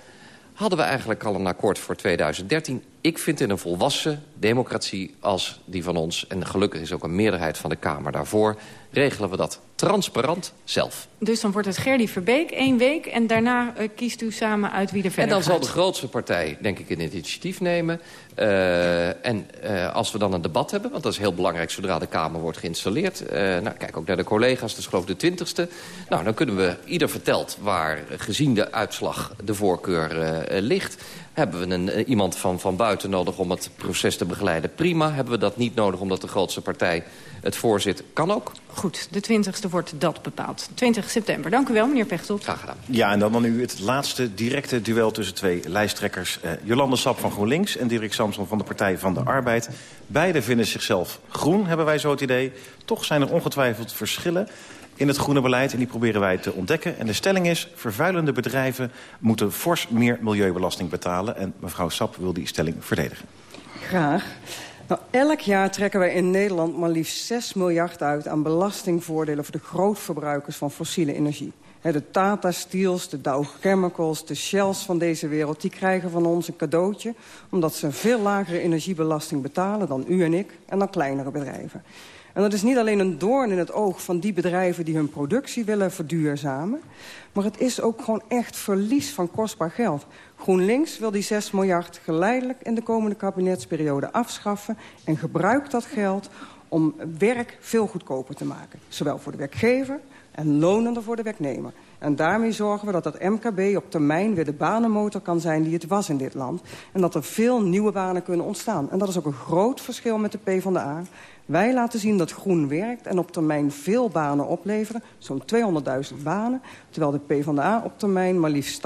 Speaker 12: hadden we eigenlijk al een akkoord voor 2013. Ik vind in een volwassen democratie als die van ons... en gelukkig is ook een meerderheid van de Kamer daarvoor... regelen we dat transparant zelf.
Speaker 2: Dus dan wordt het Gerdy Verbeek één week... en daarna eh, kiest u samen uit wie er
Speaker 12: En
Speaker 2: verder
Speaker 12: dan zal de grootste partij, denk ik, een initiatief nemen. Eh, en eh, als we dan een debat hebben, want dat is heel belangrijk... zodra de Kamer wordt geïnstalleerd. nou, kijk ook naar de collega's, dat is geloof ik de twintigste. Nou, dan kunnen we, ieder vertelt waar gezien de uitslag de voorkeur ligt. Hebben we een, uh, iemand van, van buiten nodig om het proces te begeleiden? Prima. Hebben we dat niet nodig omdat de grootste partij het voorzit? Kan ook.
Speaker 2: Goed, de 20e wordt dat bepaald. 20 september. Dank u wel, meneer Pechtold.
Speaker 12: Graag gedaan.
Speaker 6: Ja, en dan, dan nu het laatste directe duel tussen twee lijsttrekkers. Uh, Jolande Sap van GroenLinks en Dirk Samson van de Partij van de Arbeid. Beiden vinden zichzelf groen, hebben wij zo het idee. Toch zijn er ongetwijfeld verschillen in het groene beleid. En die proberen wij te ontdekken. En de stelling is, vervuilende bedrijven moeten fors meer milieubelasting betalen. En mevrouw Sap wil die stelling verdedigen.
Speaker 13: Graag. Nou, elk jaar trekken wij in Nederland maar liefst 6 miljard uit... aan belastingvoordelen voor de grootverbruikers van fossiele energie. De Tata Steels, de Dow Chemicals, de Shells van deze wereld... die krijgen van ons een cadeautje... omdat ze een veel lagere energiebelasting betalen dan u en ik... en dan kleinere bedrijven. En dat is niet alleen een doorn in het oog van die bedrijven... die hun productie willen verduurzamen... maar het is ook gewoon echt verlies van kostbaar geld. GroenLinks wil die 6 miljard geleidelijk in de komende kabinetsperiode afschaffen... en gebruikt dat geld om werk veel goedkoper te maken. Zowel voor de werkgever en lonender voor de werknemer. En daarmee zorgen we dat het MKB op termijn weer de banenmotor kan zijn die het was in dit land. En dat er veel nieuwe banen kunnen ontstaan. En dat is ook een groot verschil met de PvdA. Wij laten zien dat groen werkt en op termijn veel banen opleveren. Zo'n 200.000 banen. Terwijl de PvdA op termijn maar liefst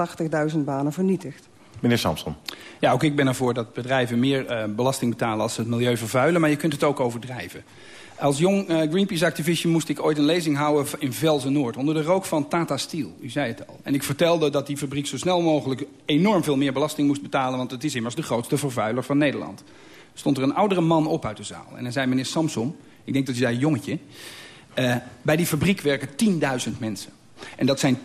Speaker 13: 80.000 banen vernietigt.
Speaker 6: Meneer Samson.
Speaker 8: Ja, ook ik ben ervoor dat bedrijven meer uh, belasting betalen als ze het milieu vervuilen. Maar je kunt het ook overdrijven. Als jong uh, Greenpeace-activistje moest ik ooit een lezing houden in Velzen-Noord... onder de rook van Tata Steel, u zei het al. En ik vertelde dat die fabriek zo snel mogelijk enorm veel meer belasting moest betalen... want het is immers de grootste vervuiler van Nederland. Stond er een oudere man op uit de zaal. En hij zei, meneer Samson, ik denk dat hij zei jongetje... Uh, bij die fabriek werken 10.000 mensen. En dat zijn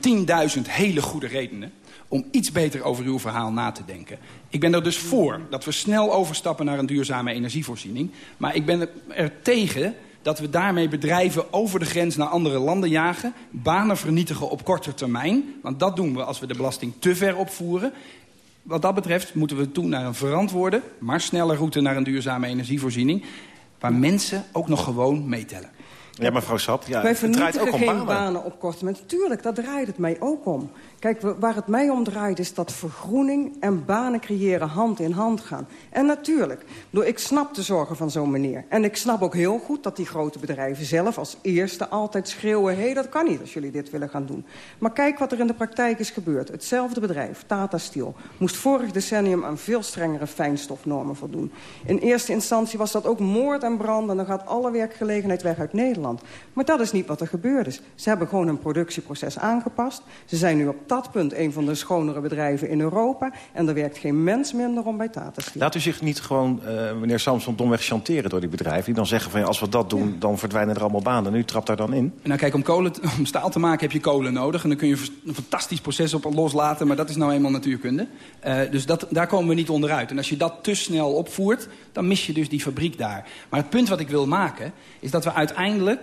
Speaker 8: 10.000 hele goede redenen om iets beter over uw verhaal na te denken. Ik ben er dus voor dat we snel overstappen naar een duurzame energievoorziening. Maar ik ben er tegen dat we daarmee bedrijven over de grens naar andere landen jagen... banen vernietigen op korte termijn. Want dat doen we als we de belasting te ver opvoeren. Wat dat betreft moeten we toe naar een verantwoorde... maar snelle route naar een duurzame energievoorziening... waar mensen ook nog gewoon meetellen.
Speaker 6: Ja, mevrouw Sap, ja,
Speaker 13: Wij
Speaker 6: het draait ook om
Speaker 13: geen
Speaker 6: banen.
Speaker 13: banen op korte termijn. Tuurlijk, daar draait het mij ook om. Kijk, waar het mij om draait is dat vergroening en banen creëren hand in hand gaan. En natuurlijk, door, ik snap de zorgen van zo'n meneer. En ik snap ook heel goed dat die grote bedrijven zelf als eerste altijd schreeuwen... hé, hey, dat kan niet als jullie dit willen gaan doen. Maar kijk wat er in de praktijk is gebeurd. Hetzelfde bedrijf, Tata Steel, moest vorig decennium aan veel strengere fijnstofnormen voldoen. In eerste instantie was dat ook moord en brand... en dan gaat alle werkgelegenheid weg uit Nederland. Maar dat is niet wat er gebeurd is. Ze hebben gewoon hun productieproces aangepast. Ze zijn nu op dat punt een van de schonere bedrijven in Europa. En er werkt geen mens minder om bij Tata Steel.
Speaker 6: Laat u zich niet gewoon, uh, meneer Samson, domweg chanteren door die bedrijven... die dan zeggen van ja, als we dat doen, ja. dan verdwijnen er allemaal banen. Nu trapt daar dan in.
Speaker 8: Nou kijk, om, kolen, om staal te maken heb je kolen nodig. En dan kun je een fantastisch proces op loslaten. Maar dat is nou eenmaal natuurkunde. Uh, dus dat, daar komen we niet onderuit. En als je dat te snel opvoert, dan mis je dus die fabriek daar. Maar het punt wat ik wil maken, is dat we uiteindelijk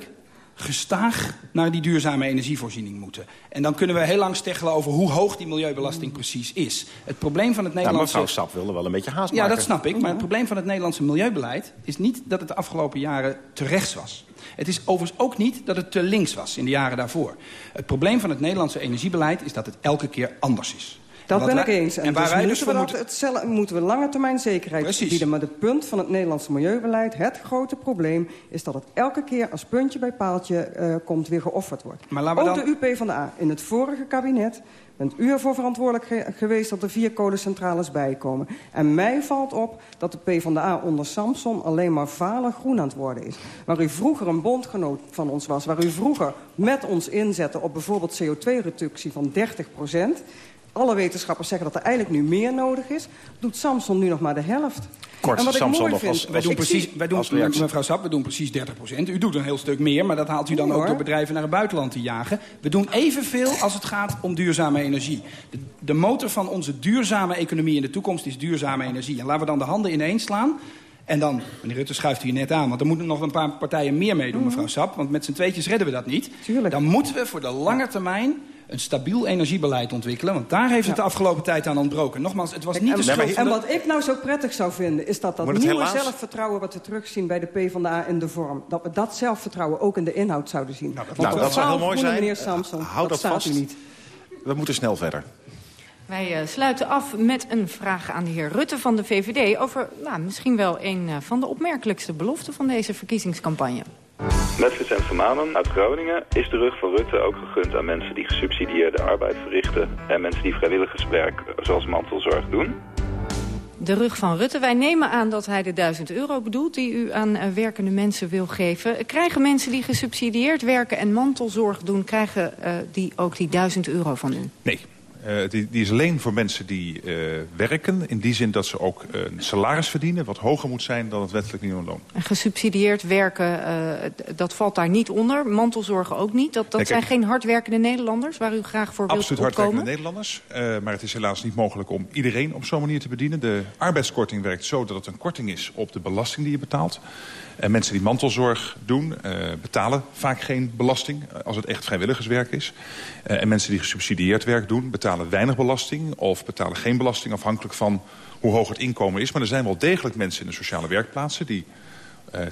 Speaker 8: gestaag naar die duurzame energievoorziening moeten. En dan kunnen we heel lang steggelen over hoe hoog die milieubelasting precies is. Het probleem van het Nederlandse...
Speaker 6: Ja, mevrouw Sap wilde wel een beetje haast maken.
Speaker 8: Ja, dat snap ik. Maar het probleem van het Nederlandse milieubeleid... is niet dat het de afgelopen jaren te rechts was. Het is overigens ook niet dat het te links was in de jaren daarvoor. Het probleem van het Nederlandse energiebeleid is dat het elke keer anders is.
Speaker 13: Dat ben
Speaker 8: wij,
Speaker 13: ik eens. En,
Speaker 8: en waar
Speaker 13: dus
Speaker 8: wij
Speaker 13: moeten,
Speaker 8: dus
Speaker 13: we
Speaker 8: moeten...
Speaker 13: Dat, hetzelfde, moeten we lange termijn zekerheid
Speaker 8: Precies.
Speaker 13: bieden. Maar het punt van het Nederlandse milieubeleid, het grote probleem... is dat het elke keer als puntje bij paaltje uh, komt weer geofferd wordt.
Speaker 8: Maar laten we
Speaker 13: Ook
Speaker 8: dan...
Speaker 13: de UP van de A. In het vorige kabinet bent u ervoor verantwoordelijk ge geweest... dat er vier kolencentrales bijkomen. En mij valt op dat de PvdA onder Samson alleen maar vale groen aan het worden is. Waar u vroeger een bondgenoot van ons was... waar u vroeger met ons inzette op bijvoorbeeld CO2-reductie van 30 procent alle wetenschappers zeggen dat er eigenlijk nu meer nodig is... doet Samson nu nog maar de helft.
Speaker 6: Kort,
Speaker 13: en wat
Speaker 6: Samson nog
Speaker 13: vind,
Speaker 6: als-
Speaker 8: Wij doen, precies,
Speaker 13: zie-
Speaker 8: wij doen, mevrouw Sap, we doen precies 30% U doet een heel stuk meer, maar dat haalt u dan
Speaker 13: Nee,
Speaker 8: ook door bedrijven naar het buitenland te jagen. We doen evenveel als het gaat om duurzame energie. De, de motor van onze duurzame economie in de toekomst is duurzame energie. En laten we dan de handen ineens slaan. En dan, meneer Rutte schuift hier net aan, want er moeten nog een paar partijen meer meedoen, mevrouw Sap. Want met z'n tweetjes redden we dat niet.
Speaker 13: Mhm. Tuurlijk.
Speaker 8: Dan moeten we voor de lange termijn een stabiel energiebeleid ontwikkelen. Want daar heeft het de afgelopen tijd aan ontbroken. Nogmaals, het was niet de
Speaker 13: en,
Speaker 8: schuld
Speaker 13: en wat ik nou zo prettig zou vinden... is dat dat nieuwe
Speaker 6: helaas-
Speaker 13: zelfvertrouwen wat we terugzien bij de PvdA in de vorm... dat we dat zelfvertrouwen ook in de inhoud zouden zien.
Speaker 6: Nou, dat-
Speaker 13: Want
Speaker 6: nou, dat zou heel mooi zijn.
Speaker 13: meneer Samson,
Speaker 6: Hou dat
Speaker 13: staat
Speaker 6: vast.
Speaker 13: u niet.
Speaker 6: We moeten snel verder.
Speaker 2: Wij uh, sluiten af met een vraag aan de heer Rutte van de VVD... over nou, misschien wel een uh, van de opmerkelijkste beloften van deze verkiezingscampagne.
Speaker 14: Met Vincent Vermanen uit Groningen is de rug van Rutte ook gegund aan mensen die gesubsidieerde arbeid verrichten... en mensen die vrijwilligerswerk zoals mantelzorg doen
Speaker 2: de rug van Rutte. Wij nemen aan dat hij de 1000 euro bedoelt die u aan uh, werkende mensen wil geven. Krijgen mensen die gesubsidieerd werken en mantelzorg doen... krijgen uh, die ook die 1000 euro van u?
Speaker 15: Nee. Uh, die, die, is alleen voor mensen die werken. In die zin dat ze ook een salaris verdienen... wat hoger moet zijn dan het wettelijk minimumloon.
Speaker 2: En gesubsidieerd werken, dat valt daar niet onder. Mantelzorg ook niet. Dat, dat nee, zijn geen hardwerkende Nederlanders waar u graag voor wilt
Speaker 15: Absoluut hardwerkende Nederlanders. maar het is helaas niet mogelijk om iedereen op zo'n manier te bedienen. De arbeidskorting werkt zo dat het een korting is op de belasting die je betaalt. En mensen die mantelzorg doen, uh, betalen vaak geen belasting... als het echt vrijwilligerswerk is. Uh, en mensen die gesubsidieerd werk doen, betalen weinig belasting... of betalen geen belasting, afhankelijk van hoe hoog het inkomen is. Maar er zijn wel degelijk mensen in de sociale werkplaatsen... die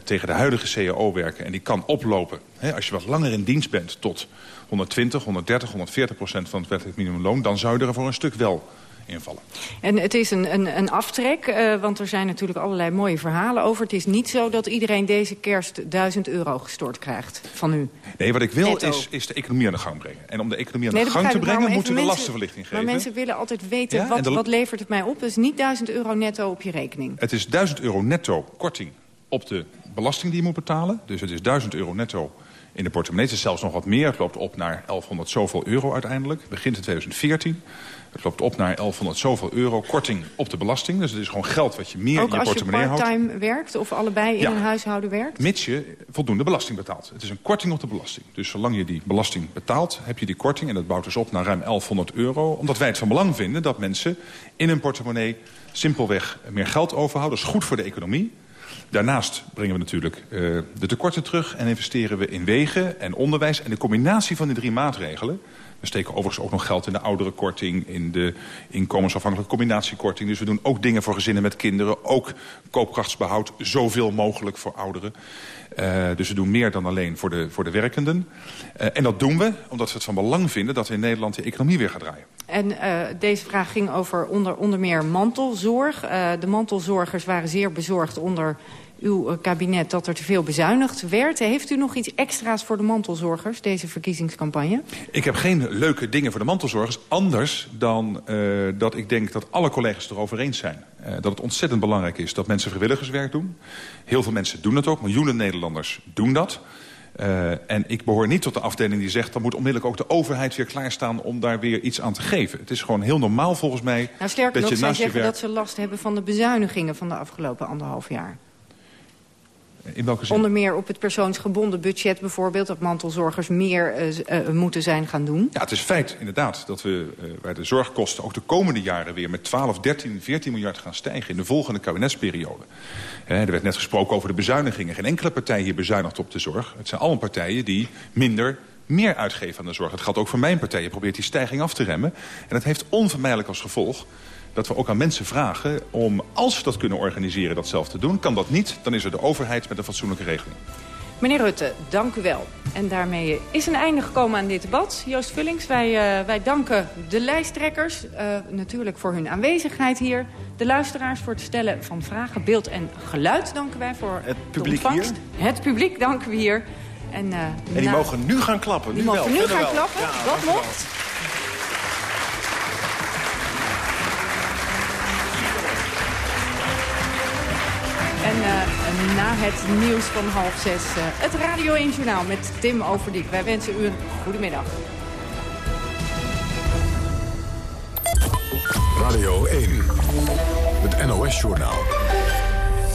Speaker 15: tegen de huidige CAO werken en die kan oplopen... Hè, als je wat langer in dienst bent tot 120, 130, 140 procent van het wettelijk minimumloon... dan zou je er voor een stuk wel invallen.
Speaker 2: En het is een, een, een aftrek, uh, want er zijn natuurlijk allerlei mooie verhalen over. Het is niet zo dat iedereen deze kerst 1000 euro gestort krijgt van u.
Speaker 15: Nee, wat ik wil is, is de economie aan de gang brengen. En om de economie aan nee, de gang te brengen moeten we mensen, lastenverlichting geven.
Speaker 2: Maar mensen willen altijd weten, ja, wat, de... wat levert het mij op? Het is niet 1000 euro netto op je rekening.
Speaker 15: Het is 1000 euro netto korting op de belasting die je moet betalen. Dus het is 1000 euro netto in de portemonnee. Het is zelfs nog wat meer. Het loopt op naar 1100 zoveel euro uiteindelijk. Begint in 2014. Het loopt op naar 1100 zoveel euro korting op de belasting. Dus het is gewoon geld wat je meer
Speaker 2: Ook
Speaker 15: in je portemonnee houdt.
Speaker 2: als je part-time werkt of allebei in ja. een huishouden werkt?
Speaker 15: Mits je voldoende belasting betaalt. Het is een korting op de belasting. Dus zolang je die belasting betaalt, heb je die korting. En dat bouwt dus op naar ruim 1100 euro. Omdat wij het van belang vinden dat mensen in hun portemonnee simpelweg meer geld overhouden. Dat is goed voor de economie. Daarnaast brengen we natuurlijk uh, de tekorten terug en investeren we in wegen en onderwijs. En de combinatie van die drie maatregelen... We steken overigens ook nog geld in de ouderenkorting, in de inkomensafhankelijke combinatiekorting. Dus we doen ook dingen voor gezinnen met kinderen. Ook koopkrachtsbehoud, zoveel mogelijk voor ouderen. Uh, dus we doen meer dan alleen voor de, voor de werkenden. Uh, en dat doen we omdat we het van belang vinden dat in Nederland de economie weer gaat draaien.
Speaker 2: En uh, deze vraag ging over onder, onder meer mantelzorg. de mantelzorgers waren zeer bezorgd onder uw kabinet dat er te veel bezuinigd werd. Heeft u nog iets extra's voor de mantelzorgers, deze verkiezingscampagne?
Speaker 15: Ik heb geen leuke dingen voor de mantelzorgers. Anders dan uh, dat ik denk dat alle collega's het erover eens zijn. Uh, dat het ontzettend belangrijk is dat mensen vrijwilligerswerk doen. Heel veel mensen doen het ook. Miljoenen Nederlanders doen dat. Uh, en ik behoor niet tot de afdeling die zegt... dan moet onmiddellijk ook de overheid weer klaarstaan om daar weer iets aan te geven. Het is gewoon heel normaal volgens mij...
Speaker 2: Nou, sterker
Speaker 15: dat
Speaker 2: nog,
Speaker 15: je
Speaker 2: zij zeggen
Speaker 15: werk...
Speaker 2: dat ze last hebben van de bezuinigingen van de afgelopen anderhalf jaar.
Speaker 15: In welke zin?
Speaker 2: Onder meer op het persoonsgebonden budget bijvoorbeeld... dat mantelzorgers meer uh, uh, moeten zijn gaan doen.
Speaker 15: Ja, het is feit inderdaad dat we bij de zorgkosten... ook de komende jaren weer met 12, 13, 14 miljard gaan stijgen... in de volgende kabinetsperiode. er werd net gesproken over de bezuinigingen. Geen enkele partij hier bezuinigt op de zorg. Het zijn allemaal partijen die minder meer uitgeven aan de zorg. Dat geldt ook voor mijn partij. Je probeert die stijging af te remmen. En dat heeft onvermijdelijk als gevolg dat we ook aan mensen vragen om, als we dat kunnen organiseren, dat zelf te doen. Kan dat niet, dan is er de overheid met een fatsoenlijke regeling.
Speaker 2: Meneer Rutte, dank u wel. En daarmee is een einde gekomen aan dit debat. Joost Vullings, wij, uh, wij danken de lijsttrekkers uh, natuurlijk voor hun aanwezigheid hier. De luisteraars voor het stellen van vragen, beeld en geluid danken wij voor
Speaker 6: het publiek Hier?
Speaker 2: Het publiek danken we hier. En, uh,
Speaker 6: en die mogen nu gaan klappen.
Speaker 2: Die
Speaker 6: nu
Speaker 2: mogen
Speaker 6: wel.
Speaker 2: nu gaan
Speaker 6: wel.
Speaker 2: klappen,
Speaker 6: ja,
Speaker 2: dat mocht. En uh, na het nieuws van half zes uh, het Radio 1 Journaal met Tim Overdiek. Wij wensen u een goede middag.
Speaker 3: Radio 1, het NOS-journaal.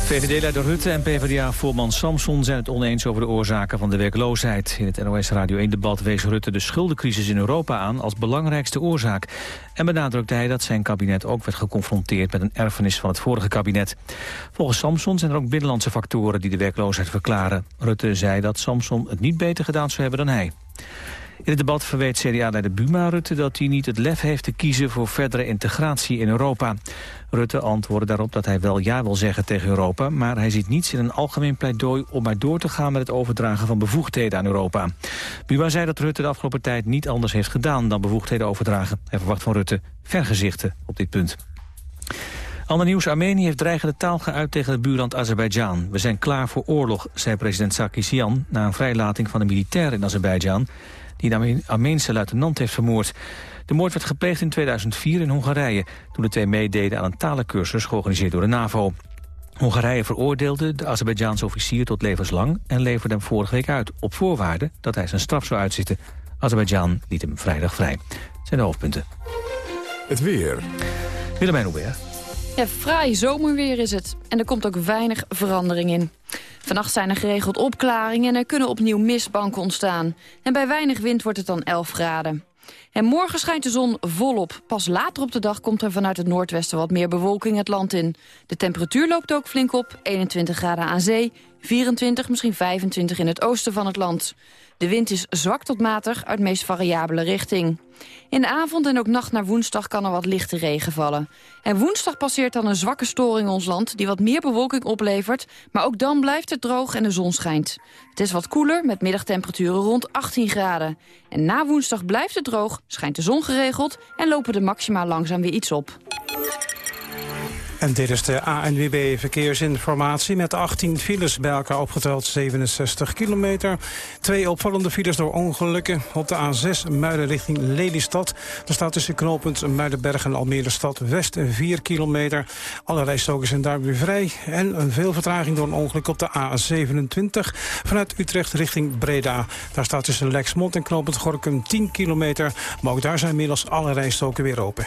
Speaker 4: VVD-leider Rutte en PvdA-voorman Samson zijn het oneens over de oorzaken van de werkloosheid. In het NOS Radio 1-debat wees Rutte de schuldencrisis in Europa aan als belangrijkste oorzaak. En benadrukte hij dat zijn kabinet ook werd geconfronteerd met een erfenis van het vorige kabinet. Volgens Samson zijn er ook binnenlandse factoren die de werkloosheid verklaren. Rutte zei dat Samson het niet beter gedaan zou hebben dan hij. In het debat verweet CDA-leider Buma Rutte dat hij niet het lef heeft te kiezen voor verdere integratie in Europa. Rutte antwoordde daarop dat hij wel ja wil zeggen tegen Europa... maar hij ziet niets in een algemeen pleidooi om maar door te gaan met het overdragen van bevoegdheden aan Europa. Buma zei dat Rutte de afgelopen tijd niet anders heeft gedaan dan bevoegdheden overdragen. Hij verwacht van Rutte vergezichten op dit punt. Ander nieuws, Armenië heeft dreigende taal geuit tegen het buurland Azerbeidzjan. We zijn klaar voor oorlog, zei president Sarkisian... na een vrijlating van een militair in Azerbeidzjan... die een Armeense luitenant heeft vermoord. De moord werd gepleegd in 2004 in Hongarije... toen de twee meededen aan een talencursus georganiseerd door de NAVO. Hongarije veroordeelde de Azerbeidzjaanse officier tot levenslang... en leverde hem vorige week uit, op voorwaarde dat hij zijn straf zou uitzitten. Azerbeidzjan liet hem vrijdag vrij. Dat zijn de hoofdpunten.
Speaker 3: Het weer.
Speaker 4: Willemijn Hubert.
Speaker 16: Ja, fraai zomerweer is het. En er komt ook weinig verandering in. Vannacht zijn er geregeld opklaringen en er kunnen opnieuw mistbanken ontstaan. En bij weinig wind wordt het dan 11 graden. En morgen schijnt de zon volop. Pas later op de dag komt er vanuit het noordwesten wat meer bewolking het land in. De temperatuur loopt ook flink op. 21 graden aan zee, 24, misschien 25 in het oosten van het land. De wind is zwak tot matig uit meest variabele richting. In de avond en ook nacht naar woensdag kan er wat lichte regen vallen. En woensdag passeert dan een zwakke storing ons land... die wat meer bewolking oplevert, maar ook dan blijft het droog en de zon schijnt. Het is wat koeler met middagtemperaturen rond 18 graden. En na woensdag blijft het droog, schijnt de zon geregeld... en lopen de maxima langzaam weer iets op.
Speaker 5: Dit is de ANWB Verkeersinformatie met 18 files bij elkaar opgeteld 67 kilometer. Twee opvallende files door ongelukken op de A6 Muiden richting Lelystad. Er staat tussen knooppunt Muidenberg en Almere Stad West 4 kilometer. Alle rijstokers zijn daar weer vrij. En een veel vertraging door een ongeluk op de A27 vanuit Utrecht richting Breda. Daar staat tussen Lexmond en knooppunt Gorkum 10 kilometer. Maar ook daar zijn inmiddels alle rijstoken weer open.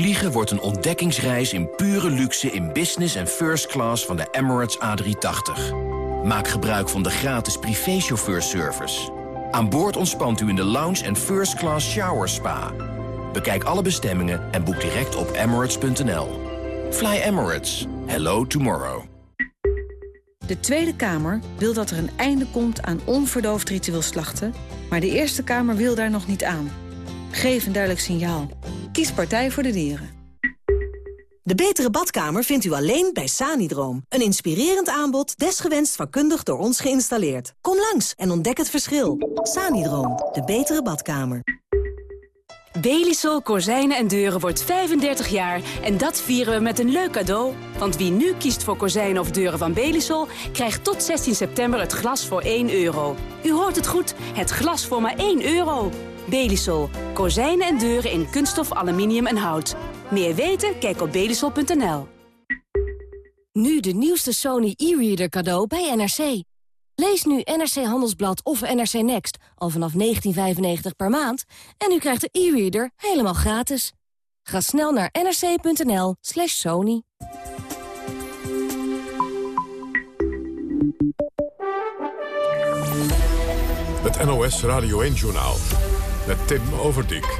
Speaker 17: Vliegen wordt een ontdekkingsreis in pure luxe in business en first class van de Emirates A380. Maak gebruik van de gratis privéchauffeurservice. Aan boord ontspant u in de lounge en first class shower spa. Bekijk alle bestemmingen en boek direct op emirates.nl. Fly Emirates. Hello tomorrow.
Speaker 18: De Tweede Kamer wil dat er een einde komt aan onverdoofd ritueel slachten... maar de Eerste Kamer wil daar nog niet aan. Geef een duidelijk signaal. Kies Partij voor de Dieren.
Speaker 19: De betere badkamer vindt u alleen bij Sanidroom. Een inspirerend aanbod, desgewenst vakkundig door ons geïnstalleerd. Kom langs en ontdek het verschil. Sanidroom, de betere badkamer.
Speaker 20: Belisol Kozijnen en Deuren wordt 35 jaar en dat vieren we met een leuk cadeau. Want wie nu kiest voor kozijnen of deuren van Belisol... krijgt tot 16 september het glas voor 1 euro. U hoort het goed, het glas voor maar 1 euro. Belisol. Kozijnen en deuren in kunststof, aluminium en hout. Meer weten? Kijk op belisol.nl. Nu de nieuwste Sony e-reader cadeau bij NRC. Lees nu NRC Handelsblad of NRC Next al vanaf 19,95 per maand... en u krijgt de e-reader helemaal gratis. Ga snel naar nrc.nl slash sony.
Speaker 3: Het NOS Radio 1-journaal met Tim Overdijk.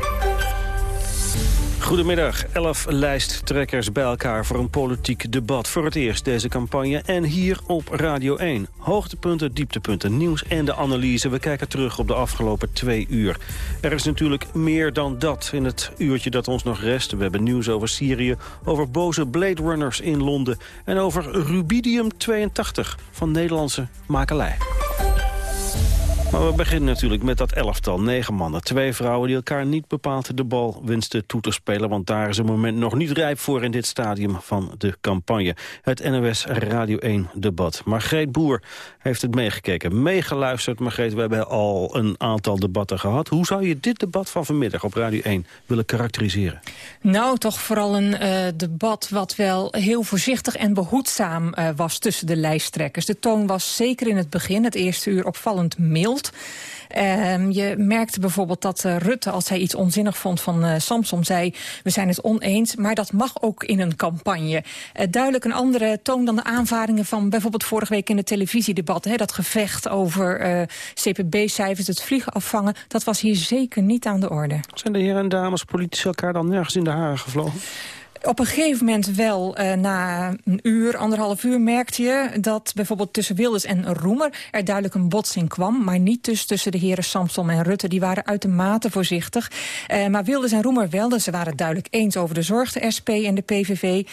Speaker 21: Goedemiddag, elf lijsttrekkers bij elkaar voor een politiek debat. Voor het eerst deze campagne en hier op Radio 1. Hoogtepunten, dieptepunten, nieuws en de analyse. We kijken terug op de afgelopen twee uur. Er is natuurlijk meer dan dat in het uurtje dat ons nog rest. We hebben nieuws over Syrië, over boze Blade Runners in Londen... en over Rubidium 82 van Nederlandse makelij. Maar we beginnen natuurlijk met dat elftal. Negen mannen, twee vrouwen die elkaar niet bepaald de bal wensten toe te spelen. Want daar is een moment nog niet rijp voor in dit stadium van de campagne. Het NOS Radio 1 debat. Margreet Boer heeft het meegekeken, meegeluisterd. Margreet, we hebben al een aantal debatten gehad. Hoe zou je dit debat van vanmiddag op Radio 1 willen karakteriseren?
Speaker 22: Nou, toch vooral een uh, debat wat wel heel voorzichtig en behoedzaam uh, was tussen de lijsttrekkers. De toon was zeker in het begin, het eerste uur, opvallend mild. Uh, je merkte bijvoorbeeld dat uh, Rutte, als hij iets onzinnig vond van uh, Samsom, zei... we zijn het oneens, maar dat mag ook in een campagne. Uh, duidelijk een andere toon dan de aanvaringen van bijvoorbeeld vorige week in het televisiedebat. Hè, dat gevecht over CPB-cijfers, het vliegen afvangen... dat was hier zeker niet aan de orde.
Speaker 21: Zijn de heren en dames politici elkaar dan nergens in de haren gevlogen?
Speaker 22: Op een gegeven moment wel, uh, na een uur, anderhalf uur... merkte je dat bijvoorbeeld tussen Wilders en Roemer... er duidelijk een botsing kwam, maar niet dus tussen de heren Samson en Rutte. Die waren uitermate voorzichtig. Uh, maar Wilders en Roemer wel, dus ze waren duidelijk eens over de zorg, de SP en de PVV.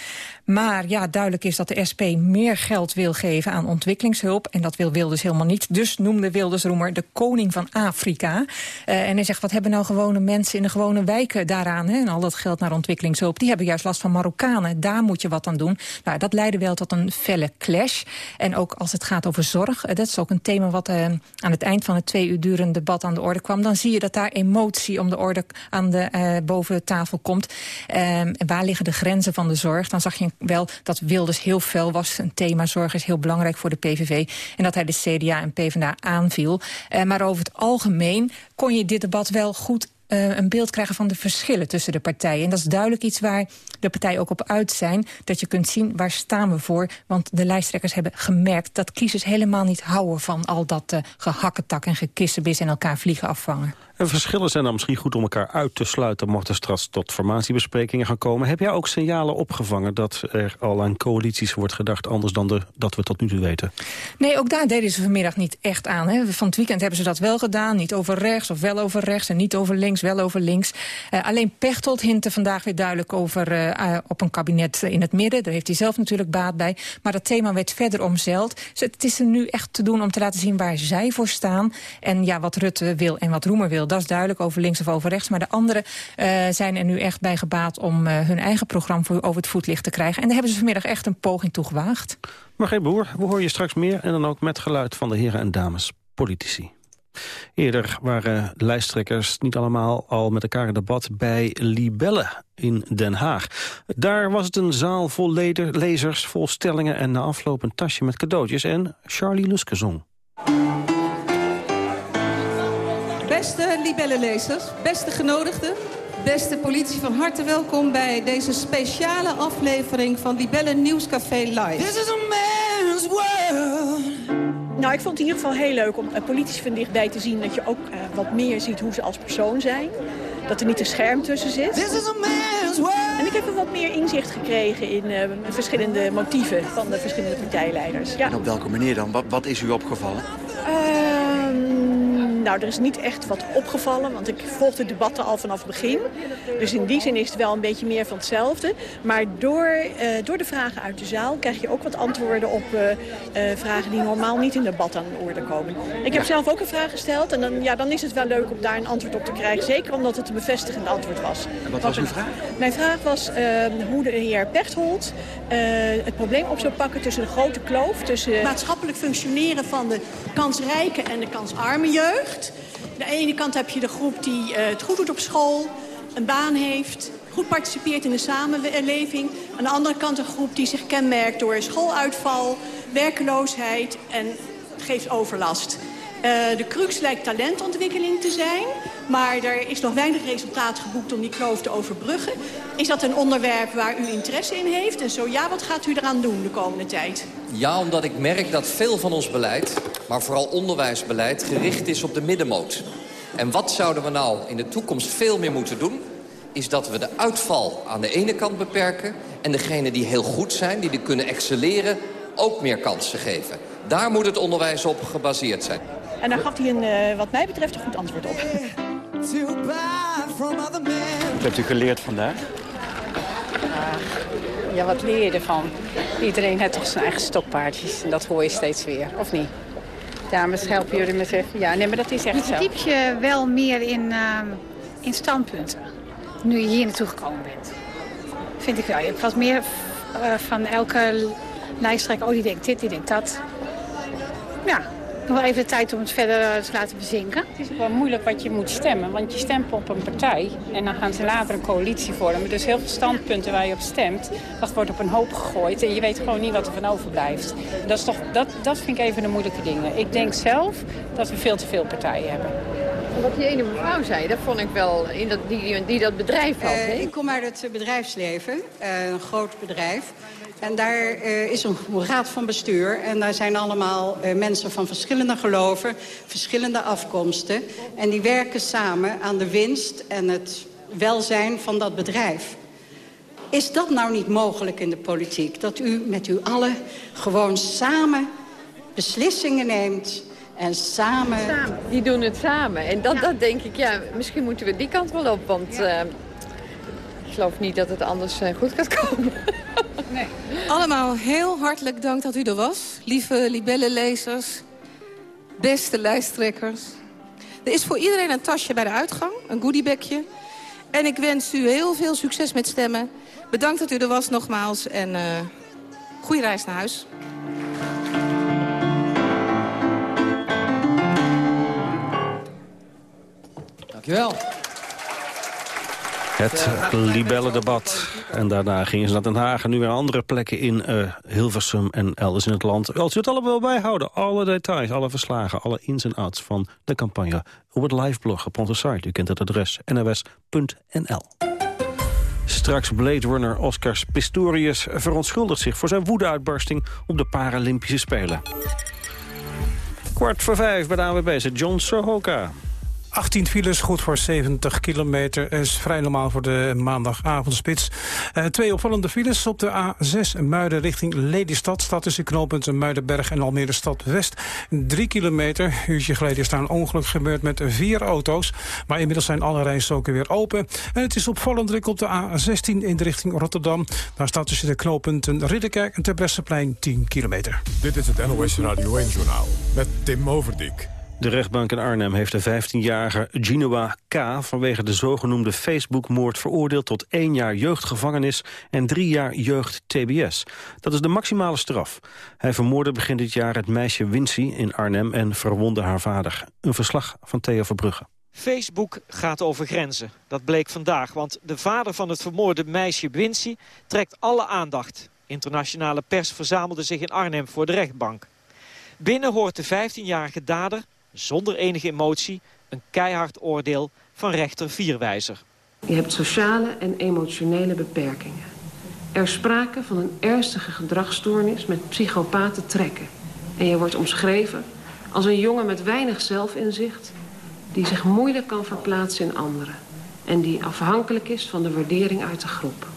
Speaker 22: Maar ja, duidelijk is dat de SP meer geld wil geven aan ontwikkelingshulp. En dat wil Wilders helemaal niet. Dus noemde Wilders Roemer de koning van Afrika. Uh, en hij zegt, wat hebben nou gewone mensen in de gewone wijken daaraan? Hè? En al dat geld naar ontwikkelingshulp, die hebben juist last van Marokkanen. Daar moet je wat aan doen. Nou, dat leidde wel tot een felle clash. En ook als het gaat over zorg, uh, dat is ook een thema wat uh, aan het eind van het twee uur durende debat aan de orde kwam. Dan zie je dat daar emotie om de orde aan de, boven tafel komt. Um, en waar liggen de grenzen van de zorg? Dan zag je wel dat Wilders heel fel was. Een thema zorg is heel belangrijk voor de PVV. En dat hij de CDA en PvdA aanviel. Uh, maar over het algemeen kon je dit debat wel goed uh, een beeld krijgen van de verschillen tussen de partijen. En dat is duidelijk iets waar de partijen ook op uit zijn. Dat je kunt zien waar staan we voor. Want de lijsttrekkers hebben gemerkt dat kiezers helemaal niet houden van al dat uh, gehakketak en gekissenbis en elkaar vliegen afvangen.
Speaker 21: En verschillen zijn dan misschien goed om elkaar uit te sluiten... mocht er straks tot formatiebesprekingen gaan komen. Heb jij ook signalen opgevangen dat er al aan coalities wordt gedacht... anders dan de, dat we tot nu toe weten?
Speaker 22: Nee, ook daar deden ze vanmiddag niet echt aan. Hè. Van het weekend hebben ze dat wel gedaan. Niet over rechts of wel over rechts en niet over links, wel over links. Uh, alleen Pechtold hintte vandaag weer duidelijk over uh, uh, op een kabinet in het midden. Daar heeft hij zelf natuurlijk baat bij. Maar dat thema werd verder omzeild. Dus het is er nu echt te doen om te laten zien waar zij voor staan. En ja, wat Rutte wil en wat Roemer wil dat is duidelijk over links of over rechts. Maar de anderen uh, zijn er nu echt bij gebaat om uh, hun eigen programma voor over het voetlicht te krijgen. En daar hebben ze vanmiddag echt een poging toe gewaagd.
Speaker 21: Maar geen boer, we horen je straks meer en dan ook met geluid van de heren en dames politici. Eerder waren lijsttrekkers niet allemaal al met elkaar in debat bij Libelle in Den Haag. Daar was het een zaal vol lezers, vol stellingen en na afloop een tasje met cadeautjes en Charlie Luske zong.
Speaker 23: Beste libellenlezers, beste genodigden, beste politie, van harte welkom bij deze speciale aflevering van Libellen Nieuwscafé Live.
Speaker 24: This is a man's world.
Speaker 25: Nou, ik vond het in ieder geval heel leuk om uh, politici van dichtbij te zien... dat je ook uh, wat meer ziet hoe ze als persoon zijn. Dat er niet een scherm tussen zit.
Speaker 24: This is a man's world.
Speaker 25: En ik heb er wat meer inzicht gekregen in uh, verschillende motieven van de verschillende partijleiders. Ja.
Speaker 26: En op welke manier dan? Wat, wat is u opgevallen?
Speaker 25: Nou, er is niet echt wat opgevallen, want ik volg de debatten al vanaf het begin. Dus in die zin is het wel een beetje meer van hetzelfde. Maar door, uh, door de vragen uit de zaal krijg je ook wat antwoorden op uh, uh, vragen die normaal niet in debat aan de orde komen. Ik heb zelf ook een vraag gesteld en dan, ja, dan is het wel leuk om daar een antwoord op te krijgen. Zeker omdat het een bevestigend antwoord was.
Speaker 26: En wat was uw vraag?
Speaker 25: Mijn vraag was hoe de heer Pechtold het probleem op zou pakken tussen de grote kloof... tussen maatschappelijk functioneren van de kansrijke en de kansarme jeugd. Aan de ene kant heb je de groep die uh, het goed doet op school, een baan heeft, goed participeert in de samenleving. Aan de andere kant een groep die zich kenmerkt door schooluitval, werkeloosheid en geeft overlast. Uh, de crux lijkt talentontwikkeling te zijn, maar er is nog weinig resultaat geboekt om die kloof te overbruggen. Is dat een onderwerp waar u interesse in heeft? En zo ja, wat gaat u eraan doen de komende tijd?
Speaker 12: Ja, omdat ik merk dat veel van ons beleid, maar vooral onderwijsbeleid, gericht is op de middenmoot. En wat zouden we nou in de toekomst veel meer moeten doen? Is dat we de uitval aan de ene kant beperken... en degenen die heel goed zijn, die er kunnen excelleren, ook meer kansen geven. Daar moet het onderwijs op gebaseerd zijn.
Speaker 25: En daar gaf hij een, uh, wat mij betreft een goed antwoord op.
Speaker 21: Wat hebt u geleerd vandaag?
Speaker 27: Ja, wat leer je ervan? Iedereen heeft toch zijn eigen stokpaardjes en dat hoor je steeds weer, of niet?
Speaker 28: Dames, helpen jullie me even? Ja, nee, maar dat is echt zo.
Speaker 29: Je diep je wel meer in, uh, in standpunten, nu je hier naartoe gekomen bent. Vind ik wel. Je hebt wat meer uh, van elke lijsttrekker, oh die denkt dit, die denkt dat. Ja, nog even de tijd om het verder eh, te laten bezinken.
Speaker 28: Het is wel moeilijk wat je moet stemmen, want je stemt op een partij... en dan gaan ze later een coalitie vormen. Dus heel veel standpunten waar je op stemt, dat wordt op een hoop gegooid... en je weet gewoon niet wat er van overblijft. Dat, is toch, dat, dat vind ik even de moeilijke dingen. Ik denk zelf dat we veel te veel partijen hebben.
Speaker 2: Wat die ene mevrouw zei, dat vond ik wel, in dat, die, die dat bedrijf had. Uh,
Speaker 30: ik kom uit het bedrijfsleven, uh, een groot bedrijf. En daar uh, is een raad van bestuur. En daar zijn allemaal uh, mensen van verschillende geloven, verschillende afkomsten. En die werken samen aan de winst en het welzijn van dat bedrijf. Is dat nou niet mogelijk in de politiek? Dat u met u allen gewoon samen beslissingen neemt... En samen...
Speaker 2: samen. Die doen het samen. En dat, ja. dat denk ik, ja, misschien moeten we die kant wel op. Want ja. uh, ik geloof niet dat het anders goed gaat komen.
Speaker 23: Nee. Allemaal heel hartelijk dank dat u er was. Lieve libellenlezers, beste lijsttrekkers. Er is voor iedereen een tasje bij de uitgang, een goodiebagje. En ik wens u heel veel succes met stemmen. Bedankt dat u er was nogmaals en uh, goede reis naar huis.
Speaker 21: Dankjewel. Het libellendebat. En daarna gingen ze naar Den Haag en nu weer andere plekken in uh, Hilversum en elders in het land. Als u het allemaal bijhouden, alle details, alle verslagen, alle ins en outs van de campagne op het liveblog op onze site. U kent het adres nws.nl. Straks Blade Runner Oscars Pistorius verontschuldigt zich voor zijn woedeuitbarsting op de Paralympische Spelen. Kwart voor vijf bij de AWB John Sohoka.
Speaker 5: 18 files, goed voor 70 kilometer. is vrij normaal voor de maandagavondspits. Uh, twee opvallende files op de A6 Muiden richting Lelystad. Staat tussen knooppunten Muidenberg en Almere Stad West. Drie kilometer. Een uurtje geleden is daar een ongeluk gebeurd met vier auto's. Maar inmiddels zijn alle rijstroken weer open. En het is opvallend druk op de A16 in de richting Rotterdam. Daar staat tussen de knooppunten Ridderkerk en Terbrechtseplein 10 kilometer.
Speaker 3: Dit is het NOS Radio 1-journaal met Tim Overdijk.
Speaker 21: De rechtbank in Arnhem heeft de 15-jarige Ginoa K. vanwege de zogenoemde Facebook-moord veroordeeld tot één jaar jeugdgevangenis en drie jaar jeugd-TBS. Dat is de maximale straf. Hij vermoordde begin dit jaar het meisje Wincy in Arnhem en verwonde haar vader. Een verslag van Theo Verbrugge.
Speaker 31: Facebook gaat over grenzen. Dat bleek vandaag, want de vader van het vermoorde meisje Wincy trekt alle aandacht. Internationale pers verzamelde zich in Arnhem voor de rechtbank. Binnen hoort de 15-jarige dader zonder enige emotie een keihard oordeel van rechter Vierwijzer.
Speaker 32: Je hebt sociale en emotionele beperkingen. Er sprake van een ernstige gedragsstoornis met psychopathe trekken. En je wordt omschreven als een jongen met weinig zelfinzicht... die zich moeilijk kan verplaatsen in anderen... en die afhankelijk is van de waardering uit de groep.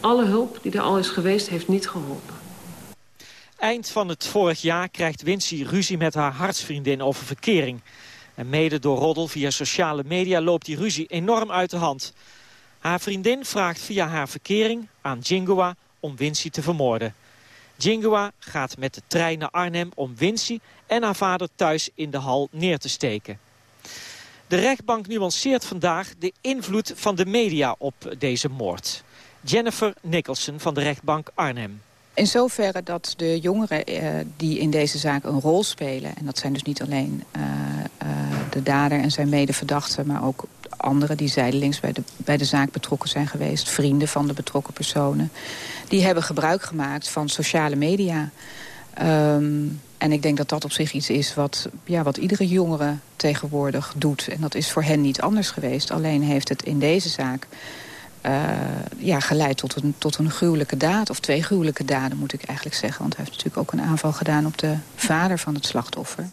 Speaker 32: Alle hulp die er al is geweest heeft niet geholpen.
Speaker 31: Eind van het vorig jaar krijgt Wincy ruzie met haar hartsvriendin over verkering. En mede door roddel via sociale media loopt die ruzie enorm uit de hand. Haar vriendin vraagt via haar verkering aan Jingua om Wincy te vermoorden. Jingua gaat met de trein naar Arnhem om Wincy en haar vader thuis in de hal neer te steken. De rechtbank nuanceert vandaag de invloed van de media op deze moord. Jennifer Nicholson van de rechtbank Arnhem.
Speaker 27: In zoverre dat de jongeren uh, die in deze zaak een rol spelen... en dat zijn dus niet alleen uh, uh, de dader en zijn medeverdachten... maar ook anderen die zijdelings bij de, bij de zaak betrokken zijn geweest... vrienden van de betrokken personen... die hebben gebruik gemaakt van sociale media... Um, en ik denk dat dat op zich iets is wat, ja, wat iedere jongere tegenwoordig doet. En dat is voor hen niet anders geweest. Alleen heeft het in deze zaak uh, ja, geleid tot een, tot een gruwelijke daad. Of twee gruwelijke daden, moet ik eigenlijk zeggen. Want hij heeft natuurlijk ook een aanval gedaan op de vader van het slachtoffer.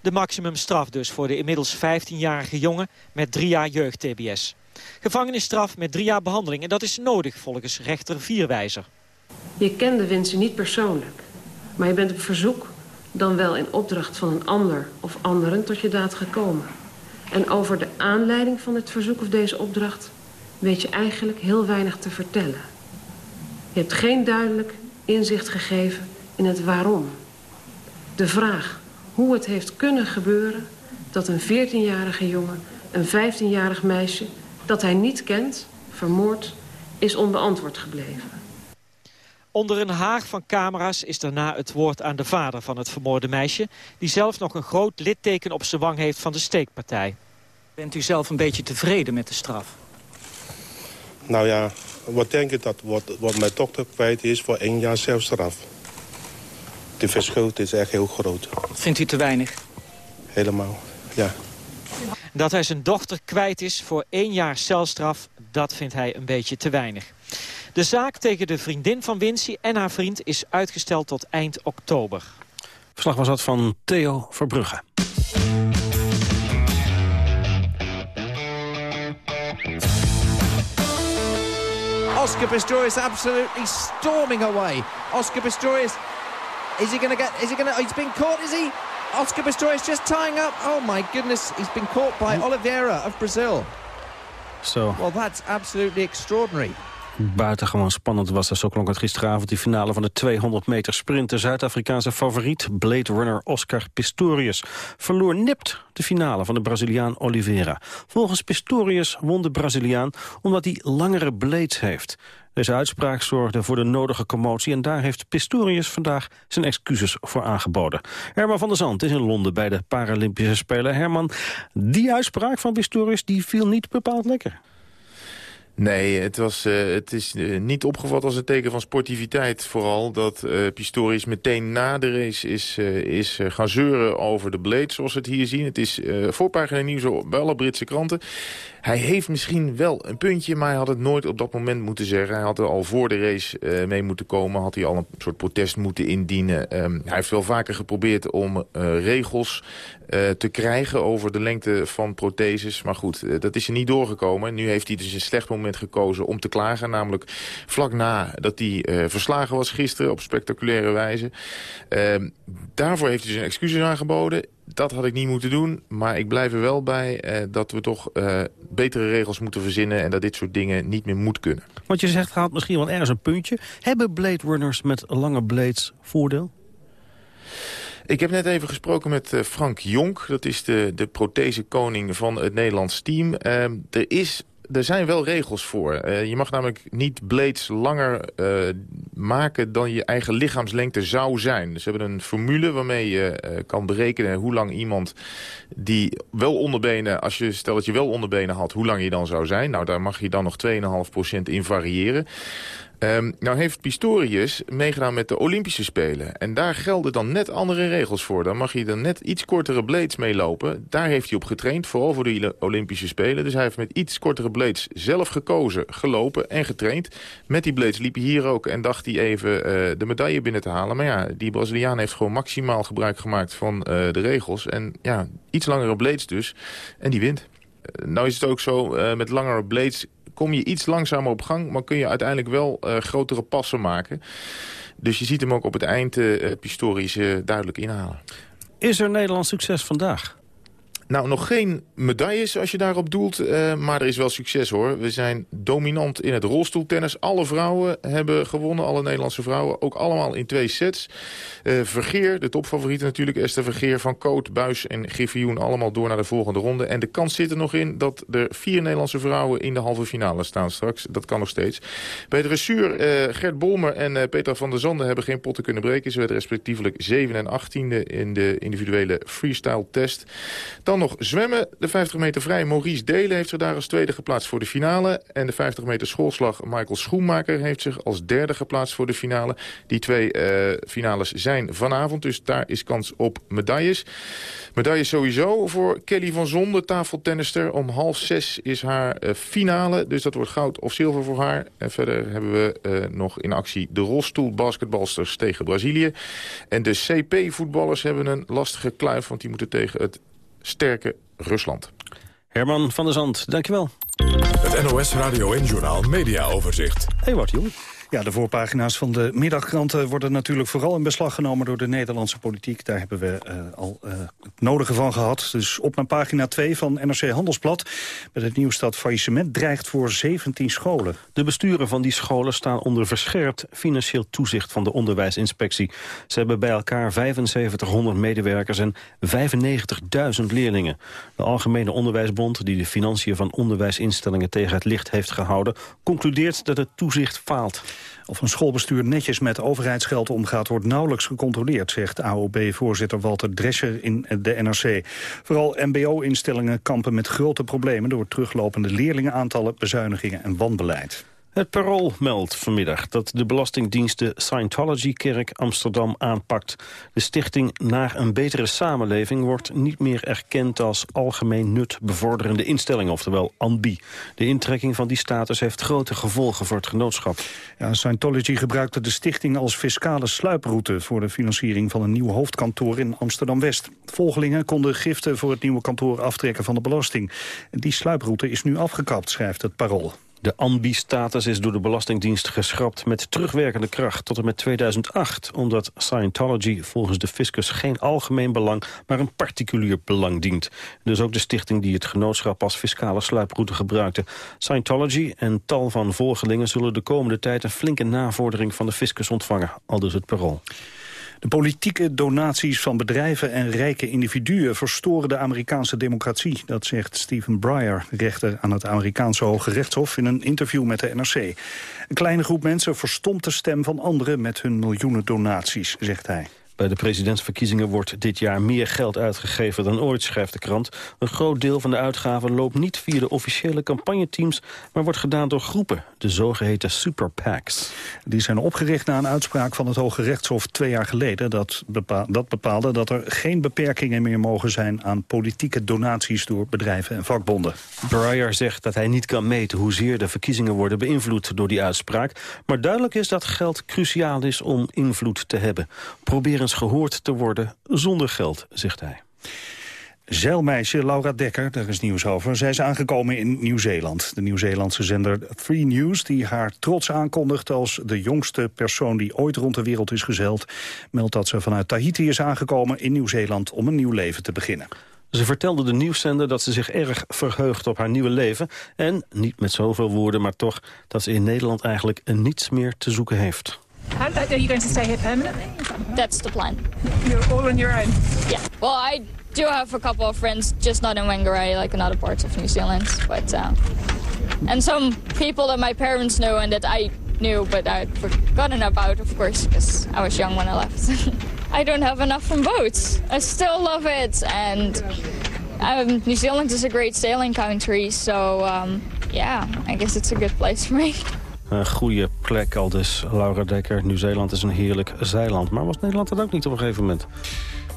Speaker 31: De maximumstraf dus voor de inmiddels 15-jarige jongen met drie jaar jeugd-TBS. Gevangenisstraf met drie jaar behandeling. En dat is nodig volgens rechter Vierwijzer.
Speaker 32: Je kende Wincy niet persoonlijk. Maar je bent op verzoek, dan wel in opdracht van een ander of anderen... tot je daad gekomen. En over de aanleiding van het verzoek of deze opdracht weet je eigenlijk heel weinig te vertellen. Je hebt geen duidelijk inzicht gegeven in het waarom. De vraag hoe het heeft kunnen gebeuren... dat een 14-jarige jongen, een 15-jarig meisje... dat hij niet kent, vermoord, is onbeantwoord gebleven.
Speaker 31: Onder een haag van camera's is daarna het woord aan de vader van het vermoorde meisje... die zelf nog een groot litteken op zijn wang heeft van de steekpartij.
Speaker 33: Bent u zelf een beetje tevreden met de straf?
Speaker 34: Nou ja, wat denk ik dat wat, wat mijn dochter kwijt is voor één jaar zelfstraf. De verschil is echt heel groot.
Speaker 33: Vindt u te weinig?
Speaker 34: Helemaal, ja.
Speaker 31: Dat hij zijn dochter kwijt is voor één jaar celstraf, dat vindt hij een beetje te weinig. De zaak tegen de vriendin van Wincy en haar vriend is uitgesteld tot eind oktober.
Speaker 21: Verslag was dat van Theo Verbrugge.
Speaker 35: Oscar Pistorius absolutely storming away. Oscar Pistorius, is he going to get, is he going to, oh, he's been caught, is he? Oscar Pistorius just tying up. Oh my goodness, he's been caught by mm. Oliveira of Brazil.
Speaker 21: So.
Speaker 35: Well, that's absolutely extraordinary.
Speaker 21: Buitengewoon spannend was dat. Zo klonk gisteravond die finale van de 200 meter sprint. De Zuid-Afrikaanse favoriet, Blade Runner Oscar Pistorius, verloor nipt de finale van de Braziliaan Oliveira. Volgens Pistorius won de Braziliaan omdat hij langere blades heeft. Deze uitspraak zorgde voor de nodige commotie... en daar heeft Pistorius vandaag zijn excuses voor aangeboden. Herman van der Zand is in Londen bij de Paralympische Spelen. Herman, die uitspraak van Pistorius die viel niet bepaald lekker.
Speaker 36: Nee, het, was, uh, het is uh, niet opgevat als een teken van sportiviteit. Vooral dat uh, Pistorius meteen na de race is, is gaan zeuren over de blades, zoals we het hier zien. Het is voorpagina nieuws bij alle Britse kranten. Hij heeft misschien wel een puntje, maar hij had het nooit op dat moment moeten zeggen. Hij had er al voor de race mee moeten komen. Had hij al een soort protest moeten indienen. Um, hij heeft wel vaker geprobeerd om regels te krijgen over de lengte van protheses. Maar goed, dat is er niet doorgekomen. Nu heeft hij dus een slecht moment gekozen om te klagen. Namelijk vlak na dat hij verslagen was gisteren op spectaculaire wijze. Ehm, daarvoor heeft hij zijn excuses aangeboden dat had ik niet moeten doen. Maar ik blijf er wel bij eh, dat we toch eh, betere regels moeten verzinnen... en dat dit soort dingen niet meer moet kunnen.
Speaker 21: Want je zegt, gaat misschien wel ergens een puntje. Hebben Blade Runners met lange blades voordeel?
Speaker 36: Ik heb net even gesproken met uh, Frank Jonk. Dat is de, de prothesekoning van het Nederlands team. er is er zijn wel regels voor. Uh, je mag namelijk niet blades langer uh, maken dan je eigen lichaamslengte zou zijn. Dus ze hebben een formule waarmee je uh, kan berekenen hoe lang iemand die wel onderbenen... als je stel dat je wel onderbenen had, hoe lang je dan zou zijn. Nou, daar mag je dan nog 2,5% in variëren. Um, nou heeft Pistorius meegedaan met de Olympische Spelen. En daar gelden dan net andere regels voor. Dan mag je dan net iets kortere blades meelopen. Daar heeft hij op getraind, vooral voor de Olympische Spelen. Dus hij heeft met iets kortere blades zelf gekozen, gelopen en getraind. Met die blades liep hij hier ook en dacht hij even uh, de medaille binnen te halen. Maar ja, die Braziliaan heeft gewoon maximaal gebruik gemaakt van uh, de regels. En ja, iets langere blades dus. En die wint. Uh, nou is het ook zo, met langere blades kom je iets langzamer op gang... maar kun je uiteindelijk wel grotere passen maken. Dus je ziet hem ook op het eind uh, duidelijk inhalen.
Speaker 21: Is er Nederlands succes vandaag?
Speaker 36: Nou, nog geen medailles als je daarop doelt, uh, maar er is wel succes hoor. We zijn dominant in het rolstoeltennis. Alle vrouwen hebben gewonnen, alle Nederlandse vrouwen. Ook allemaal in twee sets. Uh, Vergeer, de topfavoriet natuurlijk, Esther Vergeer van Koot, Buis en Griffioen... allemaal door naar de volgende ronde. En de kans zit er nog in dat er vier Nederlandse vrouwen in de halve finale staan straks. Dat kan nog steeds. Bij de dressuur, uh, Gert Bolmer en Peter van der Zanden hebben geen potten kunnen breken. Ze werden respectievelijk 7 en 18e in de individuele freestyle test. Dan nog zwemmen. De 50 meter vrij. Maurice Delen heeft zich daar als tweede geplaatst voor de finale. En de 50 meter schoolslag Michael Schoenmaker heeft zich als derde geplaatst voor de finale. Die twee uh, finales zijn vanavond, dus daar is kans op medailles. Medailles sowieso voor Kelly van Zonde, tafeltennister. Om half zes is haar uh, finale, dus dat wordt goud of zilver voor haar. En verder hebben we uh, nog in actie de rolstoelbasketbalsters tegen Brazilië. En de CP-voetballers hebben een lastige kluif, want die moeten tegen het sterke Rusland.
Speaker 21: Herman van der Zand, dankjewel.
Speaker 3: Het NOS Radio en Journaal Media Overzicht.
Speaker 21: Hey, wat jong. Ja, de voorpagina's van de middagkranten worden natuurlijk vooral in beslag genomen door de Nederlandse politiek. Daar hebben we uh, al uh, het nodige van gehad. Dus op naar pagina 2 van NRC Handelsblad. Met het nieuws dat faillissement dreigt voor 17 scholen. De besturen van die scholen staan onder verscherpt financieel toezicht van de onderwijsinspectie. Ze hebben bij elkaar 7500 medewerkers en 95.000 leerlingen. De Algemene Onderwijsbond, die de financiën van onderwijsinstellingen tegen het licht heeft gehouden, concludeert dat het toezicht faalt. Of een schoolbestuur netjes met overheidsgeld omgaat... wordt nauwelijks gecontroleerd, zegt AOB-voorzitter Walter Drescher in de NRC. Vooral mbo-instellingen kampen met grote problemen... door teruglopende leerlingenaantallen, bezuinigingen en wanbeleid. Het Parool meldt vanmiddag dat de Belastingdienst de Scientology-kerk Amsterdam aanpakt. De stichting Naar een Betere Samenleving wordt niet meer erkend als algemeen nut bevorderende instelling, oftewel ANBI. De intrekking van die status heeft grote gevolgen voor het genootschap. Ja, Scientology gebruikte de stichting als fiscale sluiproute voor de financiering van een nieuw hoofdkantoor in Amsterdam-West. Volgelingen konden giften voor het nieuwe kantoor aftrekken van de belasting. Die sluiproute is nu afgekapt, schrijft het Parool. De ambi-status is door de Belastingdienst geschrapt met terugwerkende kracht tot en met 2008, omdat Scientology volgens de fiscus geen algemeen belang, maar een particulier belang dient. Dus ook de stichting die het genootschap als fiscale sluiproute gebruikte. Scientology en tal van volgelingen zullen de komende tijd een flinke navordering van de fiscus ontvangen, aldus het parool. De politieke donaties van bedrijven en rijke individuen verstoren de Amerikaanse democratie. Dat zegt Stephen Breyer, rechter aan het Amerikaanse Hoge Rechtshof in een interview met de NRC. Een kleine groep mensen verstomt de stem van anderen met hun miljoenen donaties, zegt hij. Bij de presidentsverkiezingen wordt dit jaar meer geld uitgegeven dan ooit, schrijft de krant. Een groot deel van de uitgaven loopt niet via de officiële campagneteams... maar wordt gedaan door groepen, de zogeheten super PACs. Die zijn opgericht na een uitspraak van het Hoge Rechtshof twee jaar geleden... Dat, dat bepaalde dat er geen beperkingen meer mogen zijn... aan politieke donaties door bedrijven en vakbonden. Breyer zegt dat hij niet kan meten hoezeer de verkiezingen worden beïnvloed door die uitspraak. Maar duidelijk is dat geld cruciaal is om invloed te hebben. Proberen gehoord te worden zonder geld, zegt hij. Zeilmeisje Laura Dekker, daar is nieuws over. Zij is aangekomen in Nieuw-Zeeland. De Nieuw-Zeelandse zender Three News, die haar trots aankondigt... als de jongste persoon die ooit rond de wereld is gezeild... meldt dat ze vanuit Tahiti is aangekomen in Nieuw-Zeeland... om een nieuw leven te beginnen. Ze vertelde de nieuwszender dat ze zich erg verheugt op haar nieuwe leven... en, niet met zoveel woorden, maar toch... dat ze in Nederland eigenlijk niets meer te zoeken heeft.
Speaker 37: How, are you going to stay here permanently?
Speaker 38: That's the plan.
Speaker 37: You're all on your own?
Speaker 38: Yeah. Well, I do have a couple of friends, just not in Whangarei, like in other parts of New Zealand. But uh, and some people that my parents knew and that I knew, but I'd forgotten about, of course, because I was young when I left. I don't have enough from boats. I still love it, and um, New Zealand is a great sailing country, so um, yeah, I guess it's a good place for me.
Speaker 21: Een goede plek al dus, Laura Dekker. Nieuw-Zeeland is een heerlijk zeiland. Maar was Nederland dat ook niet op een gegeven moment?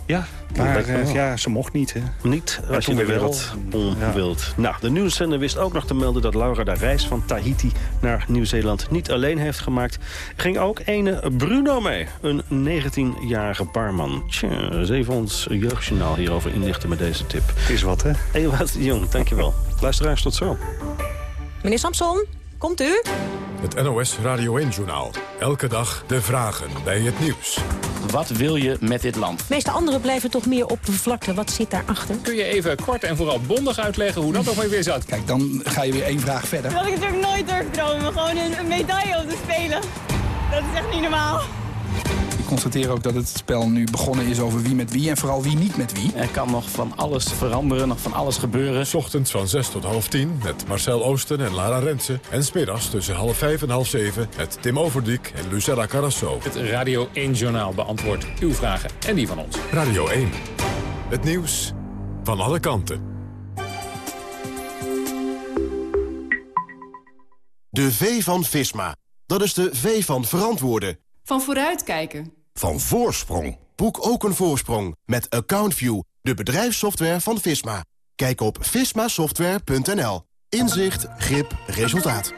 Speaker 21: Ja, maar uh, ja, ze mocht niet. Hè? Niet als je de wereld wilt. Nou, de nieuwszender wist ook nog te melden dat Laura de reis van Tahiti naar Nieuw-Zeeland niet alleen heeft gemaakt. Ging ook ene Bruno mee, een 19-jarige barman. Tja, ze ons jeugdjournaal hierover inlichten met deze tip. Is wat, hè? Ewout Jong, dankjewel. Luisteraars, tot zo.
Speaker 19: Meneer Samson, komt u?
Speaker 3: Het NOS Radio 1-journaal. Elke dag de vragen bij het nieuws.
Speaker 39: Wat wil je met dit land?
Speaker 19: De meeste anderen blijven toch meer op de vlakte. Wat zit daarachter?
Speaker 39: Kun je even kort en vooral bondig uitleggen hoe dat nog weer zat?
Speaker 8: Kijk, dan ga je weer één vraag verder.
Speaker 40: Dat ik natuurlijk nooit durf dromen. Gewoon een, een medaille op te spelen. Dat is echt niet normaal.
Speaker 8: Ik constateer ook dat het spel nu begonnen is over wie met wie en vooral wie niet met wie.
Speaker 39: Er kan nog van alles veranderen, nog van alles gebeuren.
Speaker 3: S ochtends van 6 tot half 10 met Marcel Oosten en Lara Rensen. En smiddags tussen half 5 en half 7 met Tim Overdiek en Lucella Carrasso.
Speaker 39: Het Radio 1-journaal beantwoordt uw vragen en die van ons.
Speaker 3: Radio 1. Het nieuws van alle kanten.
Speaker 41: De V van Visma. Dat is de V van verantwoorden.
Speaker 2: Van vooruitkijken.
Speaker 41: Van voorsprong. Boek ook een voorsprong met AccountView, de bedrijfssoftware van Visma. Kijk op vismasoftware.nl. Inzicht, grip, resultaat.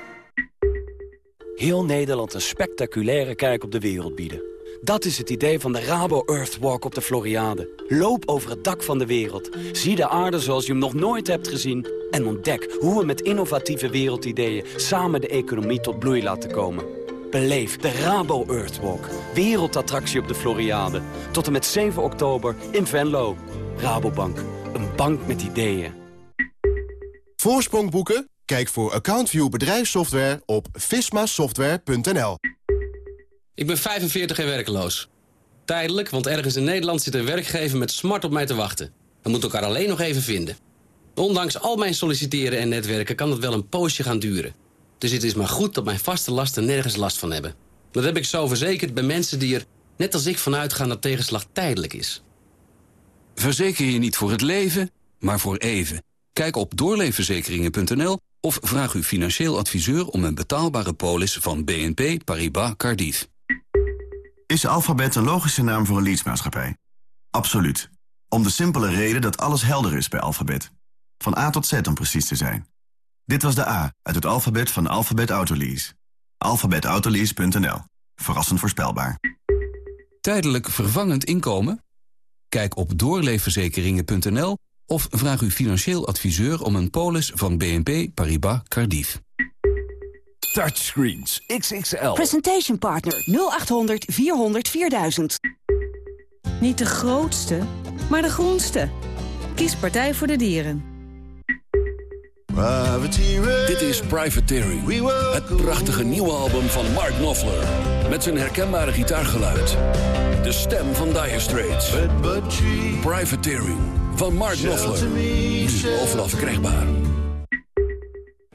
Speaker 9: Heel Nederland een spectaculaire kijk op de wereld bieden. Dat is het idee van de Rabo Earthwalk op de Floriade. Loop over het dak van de wereld. Zie de aarde zoals je hem nog nooit hebt gezien. En ontdek hoe we met innovatieve wereldideeën samen de economie tot bloei laten komen. Beleef de Rabo Earthwalk. Wereldattractie op de Floriade. Tot en met 7 oktober in Venlo. Rabobank. Een bank met ideeën.
Speaker 42: Voorsprong boeken? Kijk voor AccountView bedrijfssoftware op vismasoftware.nl.
Speaker 43: Ik ben 45 en werkloos. Tijdelijk, want ergens in Nederland zit een werkgever met smart op mij te wachten. We moeten elkaar alleen nog even vinden. Ondanks al mijn solliciteren en netwerken kan het wel een poosje gaan duren. Dus het is maar goed dat mijn vaste lasten nergens last van hebben. Dat heb ik zo verzekerd bij mensen die er, net als ik, vanuit gaan dat tegenslag tijdelijk is.
Speaker 44: Verzeker je niet voor het leven, maar voor even. Kijk op doorleefverzekeringen.nl of vraag uw financieel adviseur om een betaalbare polis van BNP Paribas Cardiff.
Speaker 41: Is Alphabet een logische naam voor een leadsmaatschappij? Absoluut. Om de simpele reden dat alles helder is bij Alphabet. Van A tot Z om precies te zijn. Dit was de A uit het alfabet van Alphabet Autolease. alphabetautolease.nl. Verrassend voorspelbaar.
Speaker 44: Tijdelijk vervangend inkomen? Kijk op doorleefverzekeringen.nl of vraag uw financieel adviseur om een polis van BNP Paribas Cardiff.
Speaker 45: Touchscreens XXL.
Speaker 19: Presentation Partner 0800 400 4000.
Speaker 18: Niet de grootste, maar de groenste. Kies Partij voor de Dieren.
Speaker 45: Dit is Privateering. Het prachtige nieuwe album van Mark Knopfler. Met zijn herkenbare gitaargeluid. De stem van Dire Straits. Privateering van Mark Knopfler. Nu overal verkrijgbaar.